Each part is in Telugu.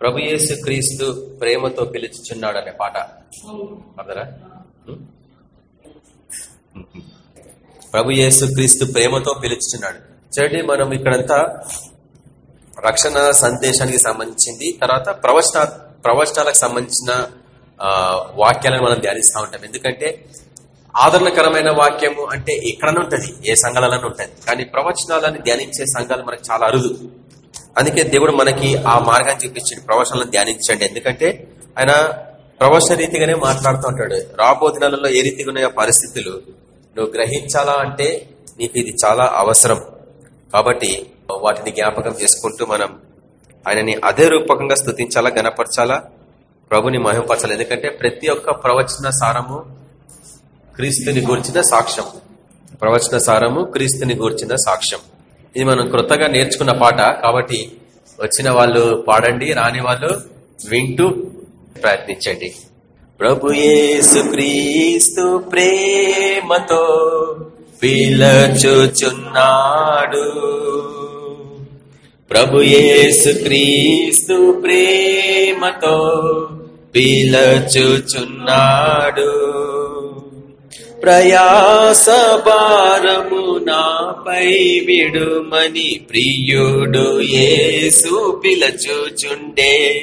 ప్రభు యేసు క్రీస్తు ప్రేమతో పిలుచుచున్నాడు అనే పాట అదరా ప్రభు యేసు క్రీస్తు ప్రేమతో పిలుచుచున్నాడు. చూడండి మనం ఇక్కడంతా రక్షణ సందేశానికి సంబంధించింది తర్వాత ప్రవచన ప్రవచనాలకు సంబంధించిన వాక్యాలను మనం ధ్యానిస్తూ ఉంటాం. ఎందుకంటే ఆదరణకరమైన వాక్యము అంటే ఎక్కడనే ఉంటుంది ఏ సంఘాలలో ఉంటుంది. కానీ ప్రవచనాలను ధ్యానించే సంఘాలు మనకు చాలా అరుదు. అందుకే దేవుడు మనకి ఆ మార్గాన్ని చూపించండి ప్రవచనాలను ధ్యానించండి. ఎందుకంటే ఆయన ప్రవచన రీతిగానే మాట్లాడుతూ ఉంటాడు. రాబో దినాలలో ఏ రీతిగా ఉన్నాయో పరిస్థితులు నువ్వు గ్రహించాలా అంటే నీకు ఇది చాలా అవసరం. కాబట్టి వాటిని జ్ఞాపకం చేసుకుంటూ మనం ఆయనని అదే రూపకంగా స్థుతించాలా గనపరచాలా ప్రభుని మహిమపరచాలి. ఎందుకంటే ప్రతి ఒక్క ప్రవచన సారము క్రీస్తుని గూర్చిన సాక్ష్యం ప్రవచన సారము క్రీస్తుని గూర్చిన సాక్ష్యం ఇది మనం క్రొత్తగా నేర్చుకున్న పాట. కాబట్టి వచ్చిన వాళ్ళు పాడండి రాని వాళ్ళు వింటూ ప్రయత్నించండి. ప్రభు యేసు క్రీస్తు ప్రేమతో పిలచుచున్నాడు. ప్రభు యేసు క్రీస్తు ప్రేమతో పిలచుచున్నాడు. ప్రయాస భారము నాపై విడుమని ప్రియుడు ఏసు పిలచుచుండే.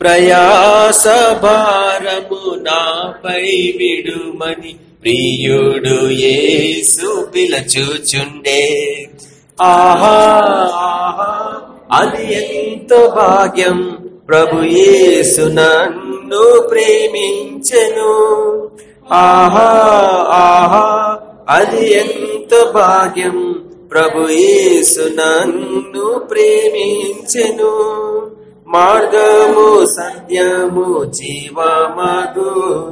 ప్రయాస భారము నాపై విడుమని ప్రియుడు ఏసు పిలచుచుండే. ఆహా ఆహా అది ఎంతో భాగ్యం. ప్రభు యేసు నన్ను ప్రేమించెను. ఆహా ఆహా. అది ఎంత భాగ్యం. ప్రభు యేసు నన్ను ప్రేమించెను. మార్గము సత్యము జీవమగు.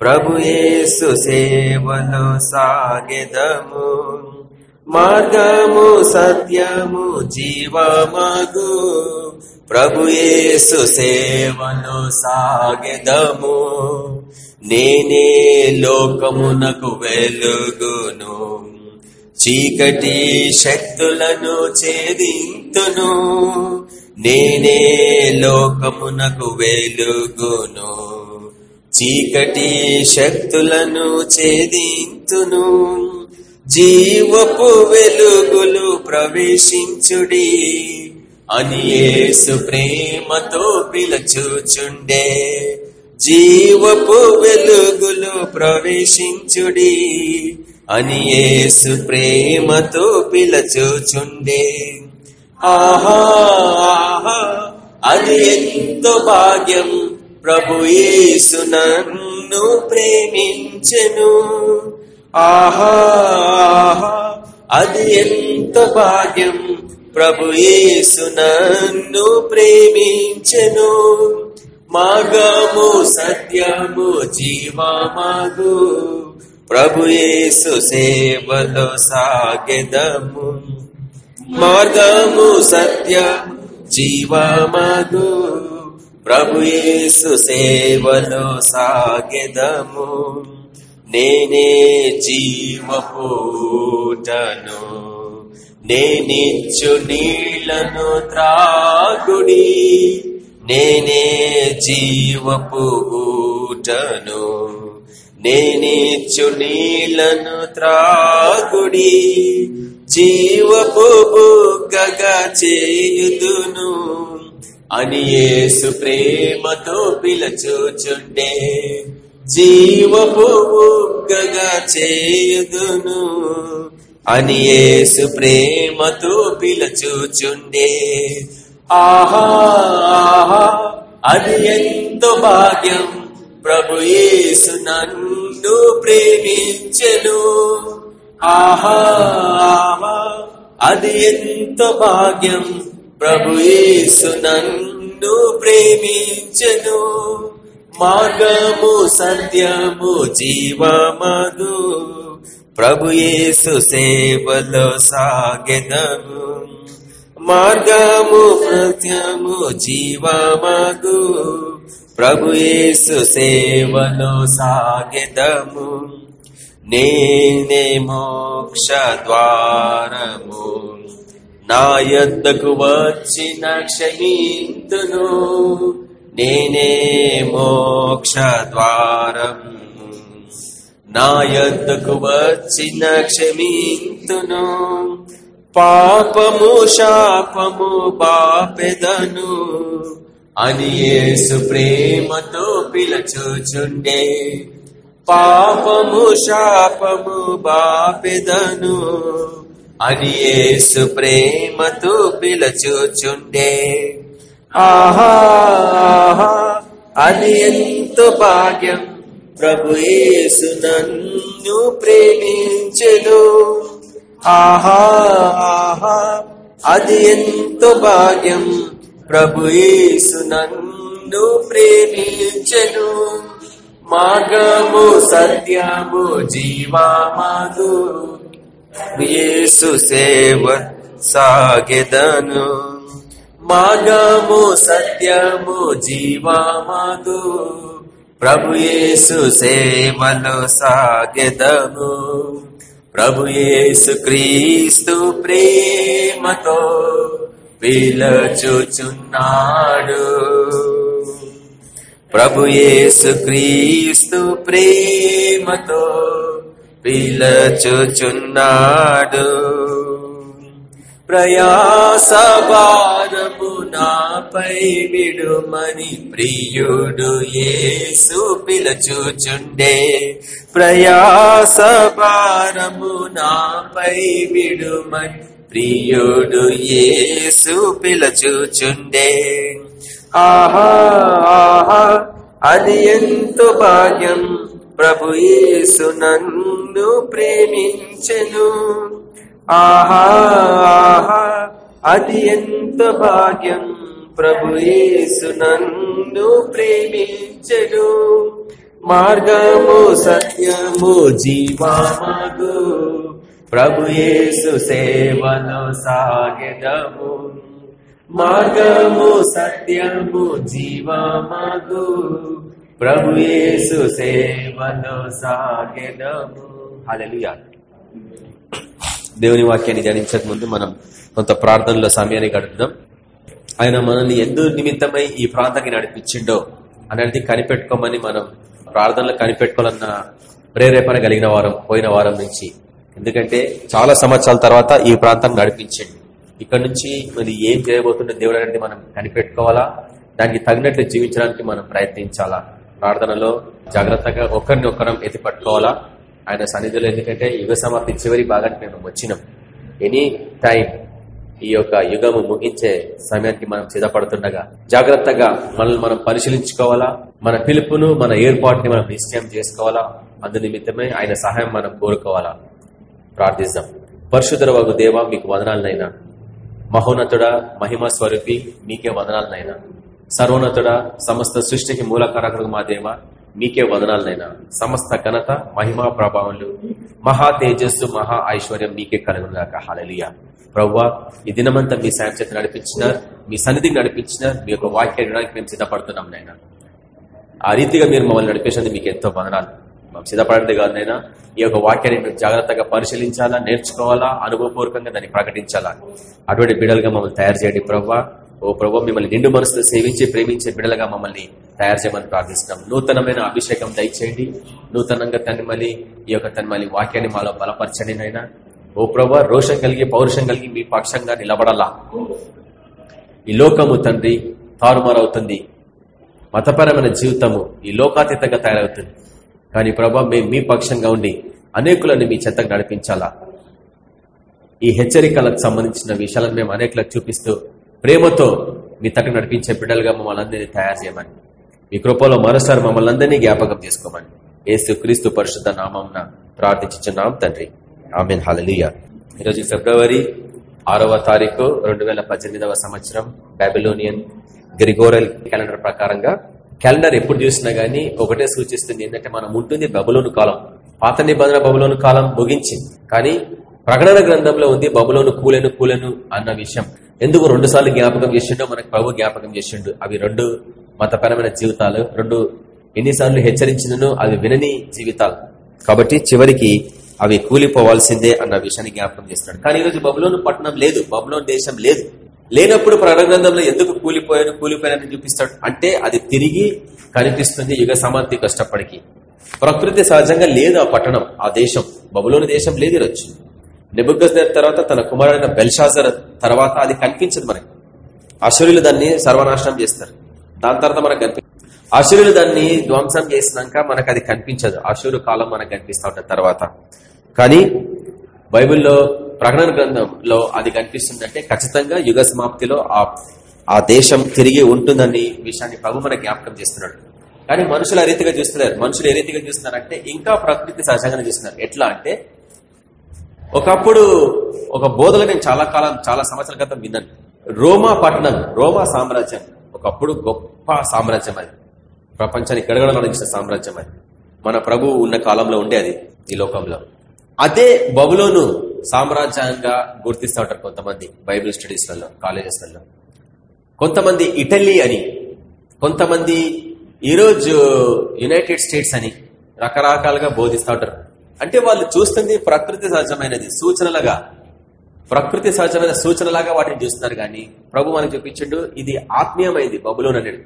ప్రభు యేసు సేవలో సాగెదము. మార్గము సత్యము జీవమగు. ప్రభుయేసు సేవలో సాగెదము. నేనే లోకమునకు వెలుగును. చీకటి శక్తులను ఛేదింతును. నేనే లోకమునకు వెలుగును. చీకటి శక్తులను ఛేదింతును. జీవపు వెలుగులు ప్రవేశించుడి. అని యేసు ప్రేమతో పిలచుచుండే. జీవపు వెలుగులు ప్రవేశించుడి అని యేసు ప్రేమతో పిలచుచుండే. ఆహా ఆహా అది ఎంతో భాగ్యం. ప్రభు యేసు నన్ను ప్రేమించెను. ఆహా ఆహా అది ఎంత భాగ్యం. ప్రభు యేసు నన్ను ప్రేమించెను. మార్గము సత్యము జీవమాగు. ప్రభు యేసు సేవలో సాగెదము. మార్గము సత్యము జీవమాగు. ప్రభు యేసు సేవలో సాగెదము. నేనే జీవపూటను. నేనిచ్చు నీళ్ళను త్రాగుడి నేనే జీవపు ఊటను నేనిచ్చు నీళ్ళను త్రాగుడి జీవపు బుగ్గగా చేయుదును. అని యేసు ప్రేమతో పిలచూచుండే జీవపు బుగ్గగా చేయుదును. అని యేసు ప్రేమతో పిలచుచుండే. ఆహా ఆహా అది ఎంతో భాగ్యం. ప్రభు యేసు నన్ను ప్రేమించెను. ఆహా ఆహా అది ఎంతో భాగ్యం. ప్రభు యేసు నన్ను ప్రేమించెను. మార్గము సత్యము జీవమదు ప్రభుయేసు సేవలో సాగెదము. మార్గము సత్యము జీవమగు. ప్రభుయేసు సేవలో సాగెదము. నేనే మోక్ష ద్వారము. నా యొద్దకు వచ్చిన క్షమింతును. నేనే మోక్ష ద్వారము. నా యొద్దకు వచ్చిన క్షమింతును. పాపము శాపము బాపెదను. అని యేసు ప్రేమతో పిలచుచుండే. పాపము శాపము బాపెదను. అని యేసు ప్రేమతో పిలచుచుండే. ఆహా ఆహా, అది ఎంతో భాగ్యం ప్రభుయేసు నన్ను ప్రేమించెను. ఆహా ఆహా. అది ఎంతో భాగ్యం. ప్రభుయేసు నన్ను ప్రేమించెను. మార్గము సత్యము జీవామాదు యేసు సేవ సాగెదను. మార్గము సత్యము జీవామాదు ప్రభుయేసు సేవలో సాగెదము. ప్రభుయేసు క్రీస్తు ప్రేమతో పిలచుచున్నాడు ప్రభుయేసు క్రీస్తు ప్రేమతో పిలచుచున్నాడు ప్రయాస భారము నాపై విడుమని ప్రియుడు యేసు పిలచుచుండే. ప్రయాస భారము నాపై విడుమని ప్రియుడు యేసు పిలచుచుండే. ఆహా ఆహా అది ఎంతో భాగ్యం. ప్రభు యేసు నన్ను ప్రేమించెను. ఆహా ఆహా అది ఎంత భాగ్యం ప్రభు యేసు నన్ను ప్రేమించడు. మార్గము సత్యము జీవామగు. ప్రభు యేసు సేవలో సాగెదము. మార్గము సత్యము జీవమగు. ప్రభు యేసు సేవలో సాగెదము. హల్లెలూయా. దేవుని వాక్యాన్ని ధ్యానించక ముందు మనం కొంత ప్రార్థనలో సమయాన్ని గడుపుదాం. ఆయన మనల్ని ఎందు నిమిత్తమై ఈ ప్రాంతానికి నడిపించిండో అనేది కనిపెట్టుకోమని మనం ప్రార్థనలు కనిపెట్టుకోవాలన్న ప్రేరేపణ కలిగిన వారం పోయిన వారం నుంచి. ఎందుకంటే చాలా సంవత్సరాల తర్వాత ఈ ప్రాంతం నడిపించండి ఇక్కడ నుంచి మరి ఏం చేయబోతున్న దేవుడు అనేది మనం కనిపెట్టుకోవాలా? దానికి తగినట్లు జీవించడానికి మనం ప్రయత్నించాలా? ప్రార్థనలో జాగ్రత్తగా ఒకరిని ఒకరం ఎత్తి పట్టుకోవాలా ఆయన సన్నిధిలో ఎందుకంటే యుగ సమాప్తి చివరి భాగానికి మేము వచ్చినాం. ఎనీ టైం ఈ యొక్క యుగము ముగించే సమయానికి మనం సిద్ధపడుతుండగా జాగ్రత్తగా మనల్ని మనం పరిశీలించుకోవాలా? మన పిలుపును మన ఏర్పాటుని మనం నిశ్చయం చేసుకోవాలా? అందు నిమిత్తమే ఆయన సహాయం మనం కోరుకోవాలా? ప్రార్థిస్తాం. పరిశుద్ధ వగు దేవ మీకు వదనాలనైనా. మహోన్నతుడా మహిమ స్వరూపి మీకే వదనాలనైనా. సర్వోన్నతుడా సమస్త సృష్టికి మూలకారకుడు మా దేవ మీకే వదనాలనైనా సమస్త ఘనత మహిమా ప్రభావాలు మహా తేజస్సు మహా ఐశ్వర్యం మీకే కలుగునుగాక. హలలియ ప్రవ్వా ఈ దినమంతా మీ సాయం చేత నడిపించిన మీ సన్నిధికి నడిపించిన మీ యొక్క వాక్యాన్ని వినడానికి మేము సిద్ధపడుతున్నాం నైనా ఆ రీతిగా మీరు మమ్మల్ని నడిపేసినందుకు మీకు ఎంతో వదనాలు. మేము సిద్ధపడేది కాదు నైనా ఈ యొక్క వాక్యాన్ని మేము జాగ్రత్తగా పరిశీలించాలా నేర్చుకోవాలా అనుభవపూర్వకంగా దాన్ని ప్రకటించాలా? అటువంటి బిడలుగా మమ్మల్ని తయారు చేయండి ప్రవ్వా. ఓ ప్రభు మిమ్మల్ని నిండు మనసులో సేవించి ప్రేమించే బిడలుగా మమ్మల్ని తయారు చేయమని ప్రార్థిస్తున్నాం. నూతనమైన అభిషేకం దయచేయండి. నూతనంగా తను ఈ యొక్క తను వాక్యాన్ని మాలో బలపరచండి నైనా ఓ ప్రభు రోషం కలిగి పౌరుషం కలిగి మీ పక్షంగా నిలబడాలా? ఈ లోకము తండ్రి తారుమారవుతుంది. మతపరమైన జీవితము ఈ లోకాతీతంగా తయారవుతుంది. కానీ ప్రభా మేము మీ పక్షంగా ఉండి అనేకులను మీ చెత్తకు నడిపించాలా? ఈ హెచ్చరికలకు సంబంధించిన విషయాలను మేము అనేకులకు చూపిస్తూ ప్రేమతో మీ తట్టు నడిపించే బిడ్డలుగా మమ్మల్ని అందరినీ తయారు చేయమని. మీ కృపలో మరోసారి మమ్మల్ని అందరినీ జ్ఞాపకం చేసుకోమని. ఏసు క్రీస్తు పరిశుద్ధ నామం ప్రార్థించున్నాం తండ్రి. ఆమెన్. హలలియ ఈరోజు ఫిబ్రవరి ఆరవ తారీఖు రెండు వేల పద్దెనిమిదవ సంవత్సరం బాబిలోనియన్ గ్రిగోరల్ క్యాలెండర్ ప్రకారంగా క్యాలెండర్ ఎప్పుడు చూసినా గానీ ఒకటే సూచిస్తుంది. ఏంటంటే మనం ఉంటుంది బబులోను కాలం. పాత నిబంధన బబులోను కాలం ముగించింది. కానీ ప్రకటన గ్రంథంలో ఉంది బబులోను కూలెను కూలెను అన్న విషయం. ఎందుకు రెండుసార్లు జ్ఞాపకం చేసిండో మనకు ప్రభు జ్ఞాపకం చేసిండు. అవి రెండు మతపరమైన జీవితాలు రెండు ఎన్నిసార్లు హెచ్చరించినను అవి వినని జీవితాలు. కాబట్టి చివరికి అవి కూలిపోవాల్సిందే అన్న విషయాన్ని జ్ఞాపకం చేస్తున్నాడు. కానీ ఈరోజు బబులోను పట్టణం లేదు బబులోన్ దేశం లేదు. లేనప్పుడు గ్రంథంలో ఎందుకు కూలిపోయాను కూలిపోయానని చూపిస్తాడు? అంటే అది తిరిగి కనిపిస్తుంది యుగ సమాప్తి కష్టపడికి. ప్రకృతి సహజంగా లేదు ఆ పట్టణం ఆ దేశం. బబులోని దేశం లేదు ఈరోజు. నెబుగ్గర్ తర్వాత తన కుమారుడైన బెల్షాజర్ తర్వాత అది కనిపించదు మనకి. అసురులు దాన్ని సర్వనాశనం చేస్తారు. దాని తర్వాత మనకు కనిపి అసురులు దాన్ని ధ్వంసం చేసినాక మనకు అది కనిపించదు. అసురు కాలం మనకు కనిపిస్తూ ఉంటుంది తర్వాత. కానీ బైబిల్లో ప్రకటన గ్రంథంలో అది కనిపిస్తుందంటే ఖచ్చితంగా యుగ సమాప్తిలో ఆ ఆ దేశం తిరిగి ఉంటుందని విషయాన్ని ప్రభు మన జ్ఞాపకం చేస్తున్నాడు. కానీ మనుషులు ఆ రీతిగా చూస్తున్నారు మనుషులు ఏ రీతిగా చూస్తున్నారంటే ఇంకా ప్రకృతి సహజంగానే చూస్తున్నారు. ఎట్లా అంటే ఒకప్పుడు ఒక బోధలు నేను చాలా కాలం చాలా సంవత్సరాల క్రితం విన్నాను. రోమా పట్టణం రోమా సామ్రాజ్యం. ఒకప్పుడు గొప్ప సామ్రాజ్యం అది. ప్రపంచాన్ని గడగడలాడించిన సామ్రాజ్యం అది. మన ప్రభు ఉన్న కాలంలో ఉండే అది ఈ లోకంలో. అదే బబులోను సామ్రాజ్యంగా గుర్తిస్తూ ఉంటారు కొంతమంది బైబిల్ స్టడీస్లలో కాలేజెస్లలో. కొంతమంది ఇటలీ అని కొంతమంది ఈరోజు యునైటెడ్ స్టేట్స్ అని రకరకాలుగా బోధిస్తూ ఉంటారు. అంటే వాళ్ళు చూస్తుంది ప్రకృతి సహజమైనది సూచనలుగా. ప్రకృతి సహజమైన సూచనలాగా వాటిని చూస్తున్నారు కానీ ప్రభు మనకు చూపించండు ఇది ఆత్మీయమైంది బబులోన్ అనేది.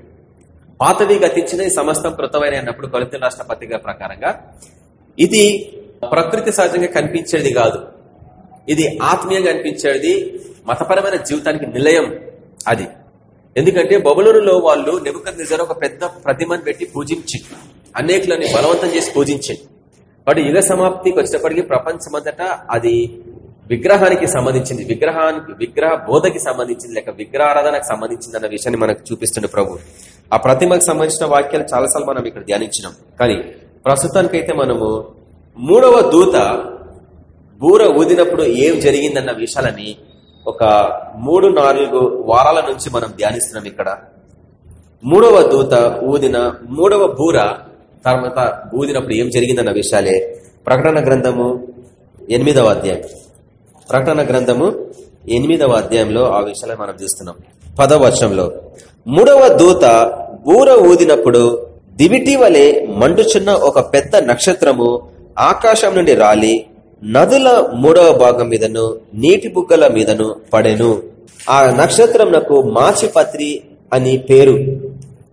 పాతవి గతించిన సమస్తం కృతమైన అన్నప్పుడు కొలత రాష్ట్ర పత్రిక ప్రకారంగా ఇది ప్రకృతి సహజంగా కనిపించేది కాదు. ఇది ఆత్మీయంగా అనిపించేది మతపరమైన జీవితానికి నిలయం అది. ఎందుకంటే బబులూరులో వాళ్ళు నిబుక నిజారు ఒక పెద్ద ప్రతిమను పెట్టి పూజించి అనేకులని బలవంతం చేసి పూజించింది. వాటి యుగ సమాప్తికి వచ్చినప్పటికీ ప్రపంచమంతటా అది విగ్రహానికి సంబంధించింది. విగ్రహానికి విగ్రహ బోధకి సంబంధించింది లేక విగ్రహారాధనకు సంబంధించింది అన్న విషయాన్ని మనకు చూపిస్తుంది ప్రభు. ఆ ప్రతిమకు సంబంధించిన వాక్యాలు చాలాసార్లు మనం ఇక్కడ ధ్యానించినాం. కానీ ప్రస్తుతానికైతే మనము మూడవ దూత బూర ఊదినప్పుడు ఏం జరిగిందన్న విషయాలని ఒక మూడు నాలుగు వారాల నుంచి మనం ధ్యానిస్తున్నాం ఇక్కడ. మూడవ దూత ఊదిన మూడవ బూర తర్వాత ఊదినప్పుడు ఏం జరిగిందన్న విషయాలే. ప్రకటన గ్రంథము ఎనిమిదవ అధ్యాయం. ప్రకటన గ్రంథము ఎనిమిదవ అధ్యాయంలో ఆ విషయాలే మనం చూస్తున్నాం. పదవచనంలో మూడవ దూత బూర ఊదినప్పుడు దివిటి వలె మండుచున్న ఒక పెద్ద నక్షత్రము ఆకాశం నుండి రాలి నదుల మూడవ భాగం మీదను నీటి బుగ్గల మీదను పడెను. ఆ నక్షత్రం నాకు మాచిపత్రి అని పేరు.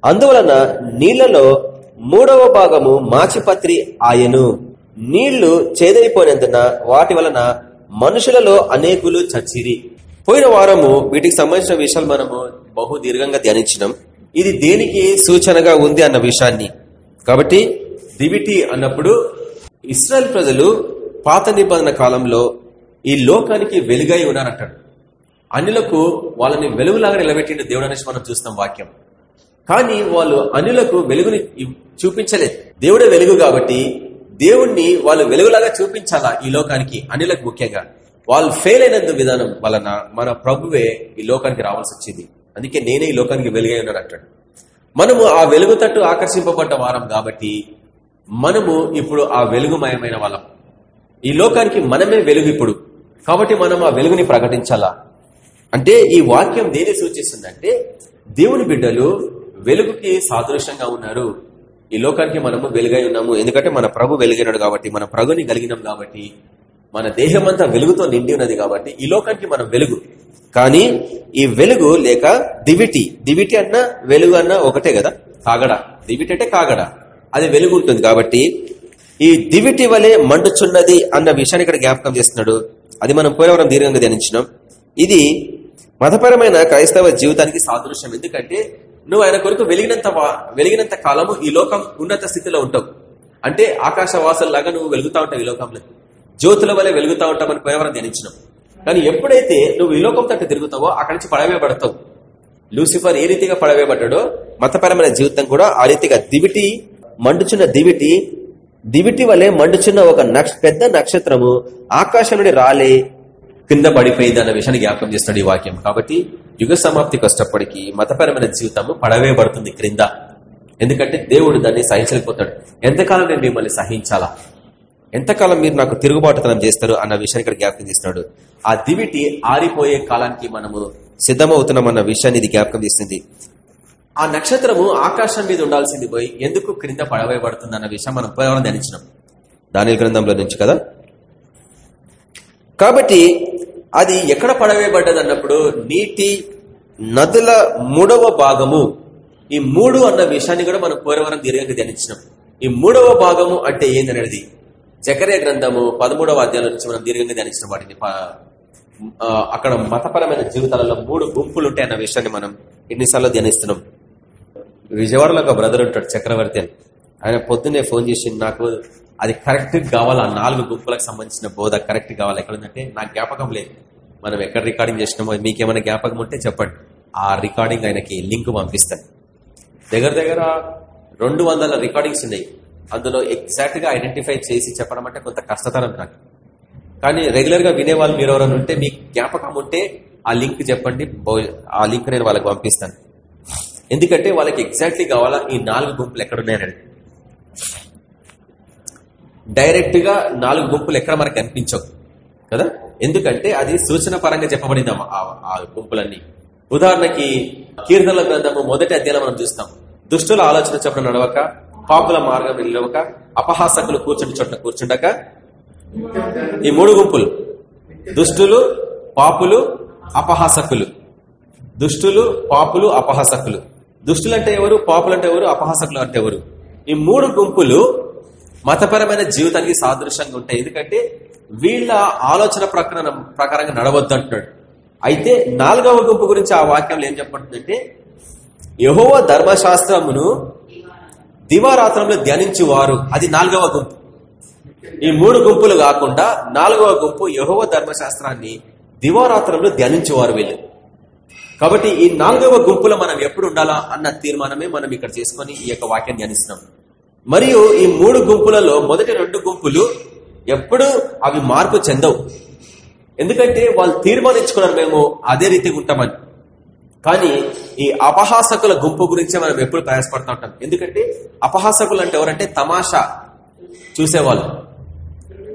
అందువలన నీళ్ళలో మూడవ భాగము మాచిపత్రి ఆయను. నీళ్ళు చేదైపోయినందున వాటి వలన మనుషులలో అనేకులు చచ్చిరి. పోయిన వారము వీటికి సంబంధించిన విషయాలు మనము బహు దీర్ఘంగా ధ్యానించినాం. ఇది దేనికి సూచనగా ఉంది అన్న విషయాన్ని. కాబట్టి దివిటి అన్నప్పుడు ఇస్రాయల్ ప్రజలు పాత నిబంధన కాలంలో ఈ లోకానికి వెలుగై ఉన్నారంటాడు అనులకు వాళ్ళని వెలుగులాగా నిలబెట్టిన దేవుడు అనేసి మనం చూస్తాం వాక్యం. కానీ వాళ్ళు అనులకు వెలుగుని చూపించలేదు. దేవుడే వెలుగు కాబట్టి దేవుణ్ణి వాళ్ళు వెలుగులాగా చూపించాలా ఈ లోకానికి? అనులకు ముఖ్యంగా. వాళ్ళు ఫెయిల్ అయినందు విధానం వలన మన ప్రభువే ఈ లోకానికి రావాల్సి వచ్చింది. అందుకే నేనే ఈ లోకానికి వెలుగై ఉన్నాను అంటాడు. మనము ఆ వెలుగు తట్టు ఆకర్షింపబడ్డ వారం కాబట్టి మనము ఇప్పుడు ఆ వెలుగుమయమైన వాళ్ళం. ఈ లోకానికి మనమే వెలుగు ఇప్పుడు. కాబట్టి మనం ఆ వెలుగుని ప్రకటించాలా? అంటే ఈ వాక్యం దేని సూచిస్తుందంటే దేవుని బిడ్డలు వెలుగుకి సాదృశ్యంగా ఉన్నారు. ఈ లోకానికి మనము వెలుగై ఉన్నాము. ఎందుకంటే మన ప్రభు వెలుగైనాడు కాబట్టి మన ప్రభుని కలిగినాం కాబట్టి మన దేహం అంతా వెలుగుతో నిండి ఉన్నది కాబట్టి ఈ లోకానికి మనం వెలుగు. కానీ ఈ వెలుగు లేక దివిటి. దివిటి అన్న వెలుగు అన్న ఒకటే కదా? కాగడ. దివిటి అంటే కాగడ. అది వెలుగు ఉంటుంది కాబట్టి ఈ దివిటి వలె మండుచున్నది అన్న విషయాన్ని ఇక్కడ జ్ఞాపకం చేస్తున్నాడు. అది మనం పోయినవరం దీర్ఘంగా ధ్యానించినాం. ఇది మతపరమైన క్రైస్తవ జీవితానికి సాదృశ్యం. ఎందుకంటే నువ్వు ఆయన కొరకు వెలిగినంత వెలిగినంత కాలము ఈ లోకం ఉన్నత స్థితిలో ఉంటావు. అంటే ఆకాశవాసల్లాగా నువ్వు వెలుగుతా ఉంటావు ఈ లోకంలో. జ్యోతుల వల్ల వెలుగుతా ఉంటామని పోయినవరం ధ్యానించినాం. కానీ ఎప్పుడైతే నువ్వు ఈ లోకం తట్టు తిరుగుతావో అక్కడి నుంచి పడవేయబడతావు లూసిఫర్ ఏ రీతిగా పడవేయబడ్డాడో మతపరమైన జీవితం కూడా ఆ రీతిగా దివిటి మండుచున్న దివిటి దివిటి వలె మండుచున్న ఒక పెద్ద నక్షత్రము ఆకాశం నుండి రాలే కింద పడిపోయింది అన్న విషయాన్ని జ్ఞాపకం చేస్తాడు ఈ వాక్యం. కాబట్టి యుగ సమాప్తికి కష్టపడికి మతపరమైన జీవితము పడవేయబడుతుంది క్రింద. ఎందుకంటే దేవుడు దాన్ని సహించలేకపోతాడు. ఎంతకాలం నేను మిమ్మల్ని సహించాలా? ఎంతకాలం మీరు నాకు తిరుగుబాటుతనం చేస్తారు అన్న విషయాన్ని ఇక్కడ జ్ఞాపకం చేస్తున్నాడు. ఆ దివిటి ఆరిపోయే కాలానికి మనము సిద్ధమవుతున్నామన్న విషయాన్ని ఇది జ్ఞాపకం చేస్తుంది. ఆ నక్షత్రము ఆకాశం మీద ఉండాల్సింది పోయి ఎందుకు క్రింద పడవేయబడుతుంది అన్న విషయం మనం పోయేవాళ్ళని ధ్యానించినాం. దాని గ్రంథంలో నుంచి కదా? కాబట్టి అది ఎక్కడ పడవేయబడ్డది అన్నప్పుడు నీటి నదుల మూడవ భాగము ఈ మూడు అన్న విషయాన్ని కూడా మనం పూర్వవరం దీర్ఘంగా ధ్యానించినాం. ఈ మూడవ భాగము అంటే ఏందనేది? జకరే గ్రంథము పదమూడవ అధ్యాయం నుంచి మనం దీర్ఘంగా ధ్యానించిన వాటిని అక్కడ మతపరమైన జీవితాలలో మూడు గుంపులు ఉంటాయన్న విషయాన్ని మనం ఎన్నిసార్లు ధ్యానిస్తున్నాం. విజయవాడలో ఒక బ్రదర్ ఉంటాడు చక్రవర్తి అని. ఆయన పొద్దున్నే ఫోన్ చేసి నాకు అది కరెక్ట్ కావాలి? ఆ నాలుగు గుంపులకు సంబంధించిన బోధ కరెక్ట్ కావాలి? ఎక్కడుందంటే నాకు జ్ఞాపకం లేదు. మనం ఎక్కడ రికార్డింగ్ చేసినామో మీకేమైనా జ్ఞాపకం ఉంటే చెప్పండి. ఆ రికార్డింగ్ ఆయనకి లింక్ పంపిస్తాను. దగ్గర దగ్గర రెండు వందల రికార్డింగ్స్ ఉన్నాయి. అందులో ఎగ్జాక్ట్గా ఐడెంటిఫై చేసి చెప్పడం అంటే కొంత కష్టతరం నాకు. కానీ రెగ్యులర్గా వినేవాళ్ళు మీరు ఎవరైనా ఉంటే మీకు జ్ఞాపకం ఉంటే ఆ లింక్ చెప్పండి. ఆ లింక్ నేను వాళ్ళకి పంపిస్తాను. ఎందుకంటే వాళ్ళకి ఎగ్జాక్ట్లీ కావాలా? ఈ నాలుగు గుంపులు ఎక్కడున్నాయని డైరెక్ట్గా నాలుగు గుంపులు ఎక్కడ మనకు కనిపించవు. కదా? ఎందుకంటే అది సూచన పరంగా చెప్పబడింది ఆ గుంపులన్నీ. ఉదాహరణకి కీర్తనల గ్రంథము మొదటి అధ్యయనం మనం చూస్తాం. దుష్టుల ఆలోచన చెప్పడం నడవక పాపుల మార్గం నిలవక అపహాసకులు కూర్చుని చోట్ల కూర్చుండక ఈ మూడు గుంపులు దుష్టులు పాపులు అపహాసకులు. దుష్టులు పాపులు అపహాసకులు. దుష్టులు అంటే ఎవరు? పాపులు అంటే ఎవరు? అపహాసకులు అంటే ఎవరు? ఈ మూడు గుంపులు మతపరమైన జీవితానికి సాదృశ్యంగా ఉంటాయి. ఎందుకంటే వీళ్ళ ఆలోచన ప్రకరణ ప్రకారంగా నడవద్దు అంటున్నాడు. అయితే నాలుగవ గుంపు గురించి ఆ వాక్యంలో ఏం చెప్పంటుందంటే యహోవ ధర్మశాస్త్రమును దివారాత్రంలో ధ్యానించువారు. అది నాలుగవ గుంపు. ఈ మూడు గుంపులు కాకుండా నాలుగవ గుంపు యహోవ ధర్మశాస్త్రాన్ని దివారాత్రంలో ధ్యానించేవారు వీళ్ళు. కాబట్టి ఈ నాలుగవ గుంపులో మనం ఎప్పుడు ఉండాలా అన్న తీర్మానమే మనం ఇక్కడ చేసుకుని ఈ యొక్క వాక్యం ధ్యానిస్తున్నాం. మరియు ఈ మూడు గుంపులలో మొదటి రెండు గుంపులు ఎప్పుడు అవి మార్పు చెందవు. ఎందుకంటే వాళ్ళు తీర్మానించుకున్నారు మేము అదే రీతిగా ఉంటామని. కానీ ఈ అపహాసకుల గుంపు గురించి మనం ఎప్పుడు ప్రయాసపడుతూ ఉంటాం. ఎందుకంటే అపహాసకులు అంటే ఎవరంటే తమాషా చూసేవాళ్ళు.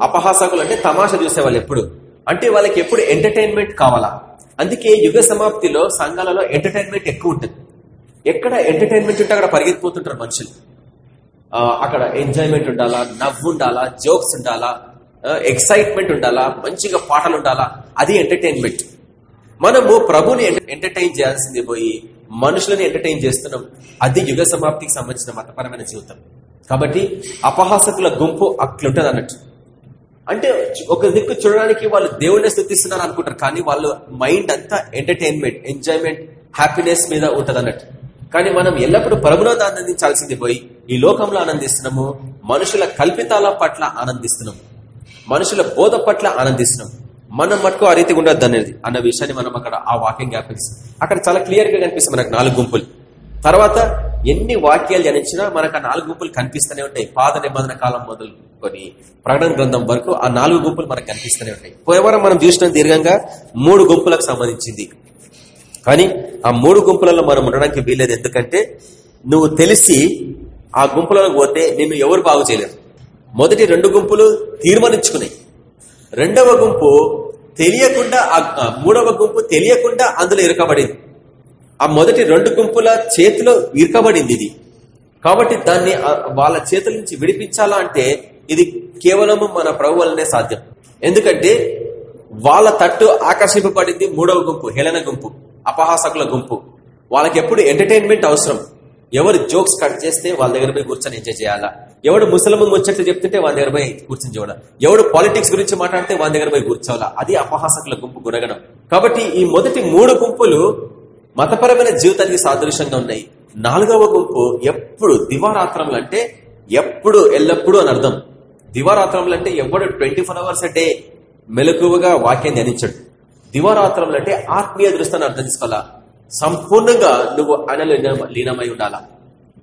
అపహాసకులు అంటే తమాషా చూసేవాళ్ళు ఎప్పుడు. అంటే వాళ్ళకి ఎప్పుడు ఎంటర్టైన్మెంట్ కావాలా? అందుకే యుగ సమాప్తిలో సంఘాలలో ఎంటర్టైన్మెంట్ ఎక్కువ ఉంటుంది. ఎక్కడ ఎంటర్టైన్మెంట్ ఉంటే అక్కడ పరిగెత్తిపోతుంటారు మనుషులు. అక్కడ ఎంజాయ్మెంట్ ఉండాలా నవ్వు ఉండాలా జోక్స్ ఉండాలా ఎక్సైట్మెంట్ ఉండాలా మంచిగా పాటలు ఉండాలా అది ఎంటర్టైన్మెంట్ మనము ప్రభుని ఎంటర్టైన్ చేయాల్సింది పోయి మనుషులని ఎంటర్టైన్ చేస్తున్నాం. అది యుగ సమాప్తికి సంబంధించిన మతపరమైన జీవితం. కాబట్టి అపహాసకుల గుంపు అట్లుంటది అన్నట్టు. అంటే ఒక దిక్కు చూడడానికి వాళ్ళు దేవుడిని స్థుతిస్తున్నారు అనుకుంటారు కానీ వాళ్ళ మైండ్ అంతా ఎంటర్టైన్మెంట్ ఎంజాయ్మెంట్ హ్యాపీనెస్ మీద ఉంటది అన్నట్టు కానీ మనం ఎల్లప్పుడూ ప్రభునంద ఆనందించాల్సింది పోయి ఈ లోకంలో ఆనందిస్తున్నాము మనుషుల కల్పితాల పట్ల ఆనందిస్తున్నాం మనుషుల బోధ పట్ల ఆనందిస్తున్నాం మనం మటుకు ఆ రీతిగా ఉండద్దు అనేది అన్న విషయాన్ని మనం అక్కడ ఆ వాక్యం జ్ఞాపిస్తాం అక్కడ చాలా క్లియర్గా కనిపిస్తుంది మనకు నాలుగు గుంపులు. తర్వాత ఎన్ని వాక్యాలు జనించినా మనకు ఆ నాలుగు గుంపులు కనిపిస్తూనే ఉంటాయి. పాద నిబంధన కాలం మొదలుకొని ప్రకటన గ్రంథం వరకు ఆ నాలుగు గుంపులు మనకు కనిపిస్తూనే ఉంటాయి. పోయేవారం మనం చూసిన దీర్ఘంగా మూడు గుంపులకు సంబంధించింది. కానీ ఆ మూడు గుంపులలో మనం ఉండడానికి వీలేదు ఎందుకంటే నువ్వు తెలిసి ఆ గుంపులలో పోతే నిన్ను ఎవరు బాగు చేయలేరు. మొదటి రెండు గుంపులు తీర్మానించుకున్నాయి రెండవ గుంపు తెలియకుండా మూడవ గుంపు తెలియకుండా అందులో ఇరకబడింది. ఆ మొదటి రెండు గుంపుల చేతిలో ఇరకబడింది ఇది. కాబట్టి దాన్ని వాళ్ళ చేతుల నుంచి విడిపించాలా అంటే ఇది కేవలము మన ప్రభు వల్లనే సాధ్యం. ఎందుకంటే వాళ్ళ తట్టు ఆకర్షింపబడింది మూడవ గుంపు హేళన గుంపు. అపహాసకుల గుంపు. వాళ్ళకి ఎప్పుడు ఎంటర్టైన్మెంట్ అవసరం. ఎవరు జోక్స్ కట్ చేస్తే వాళ్ళ దగ్గర పోయి కూర్చొని ఎంజాయ్ చేయాలా? ఎవడు ముసలమ్మ ముచ్చట్లు చెప్తుంటే వాళ్ళ దగ్గర పోయి కూర్చొని చూడాలి? ఎవడు పాలిటిక్స్ గురించి మాట్లాడితే వాళ్ళ దగ్గర పోయి కూర్చోవాలా? అది అపహాసకుల గుంపు గురగడం కాబట్టి ఈ మొదటి మూడు గుంపులు మతపరమైన జీవితానికి సాదృశ్యంగా ఉన్నాయి. నాలుగవ గుంపు ఎప్పుడు దివారాత్రములు అంటే ఎప్పుడు ఎల్లప్పుడూ అని అర్థం. దివారాత్రములు అంటే ఎవడు ట్వంటీ ఫోర్ అవర్స్ డే మెలకువగా వాక్యం ధ్యానించడు. దివారాత్రములు అంటే ఆత్మీయ దృష్టిని అర్థం చేసుకోవాలా? సంపూర్ణంగా నువ్వు ఆయనలో లీనమై ఉండాలా?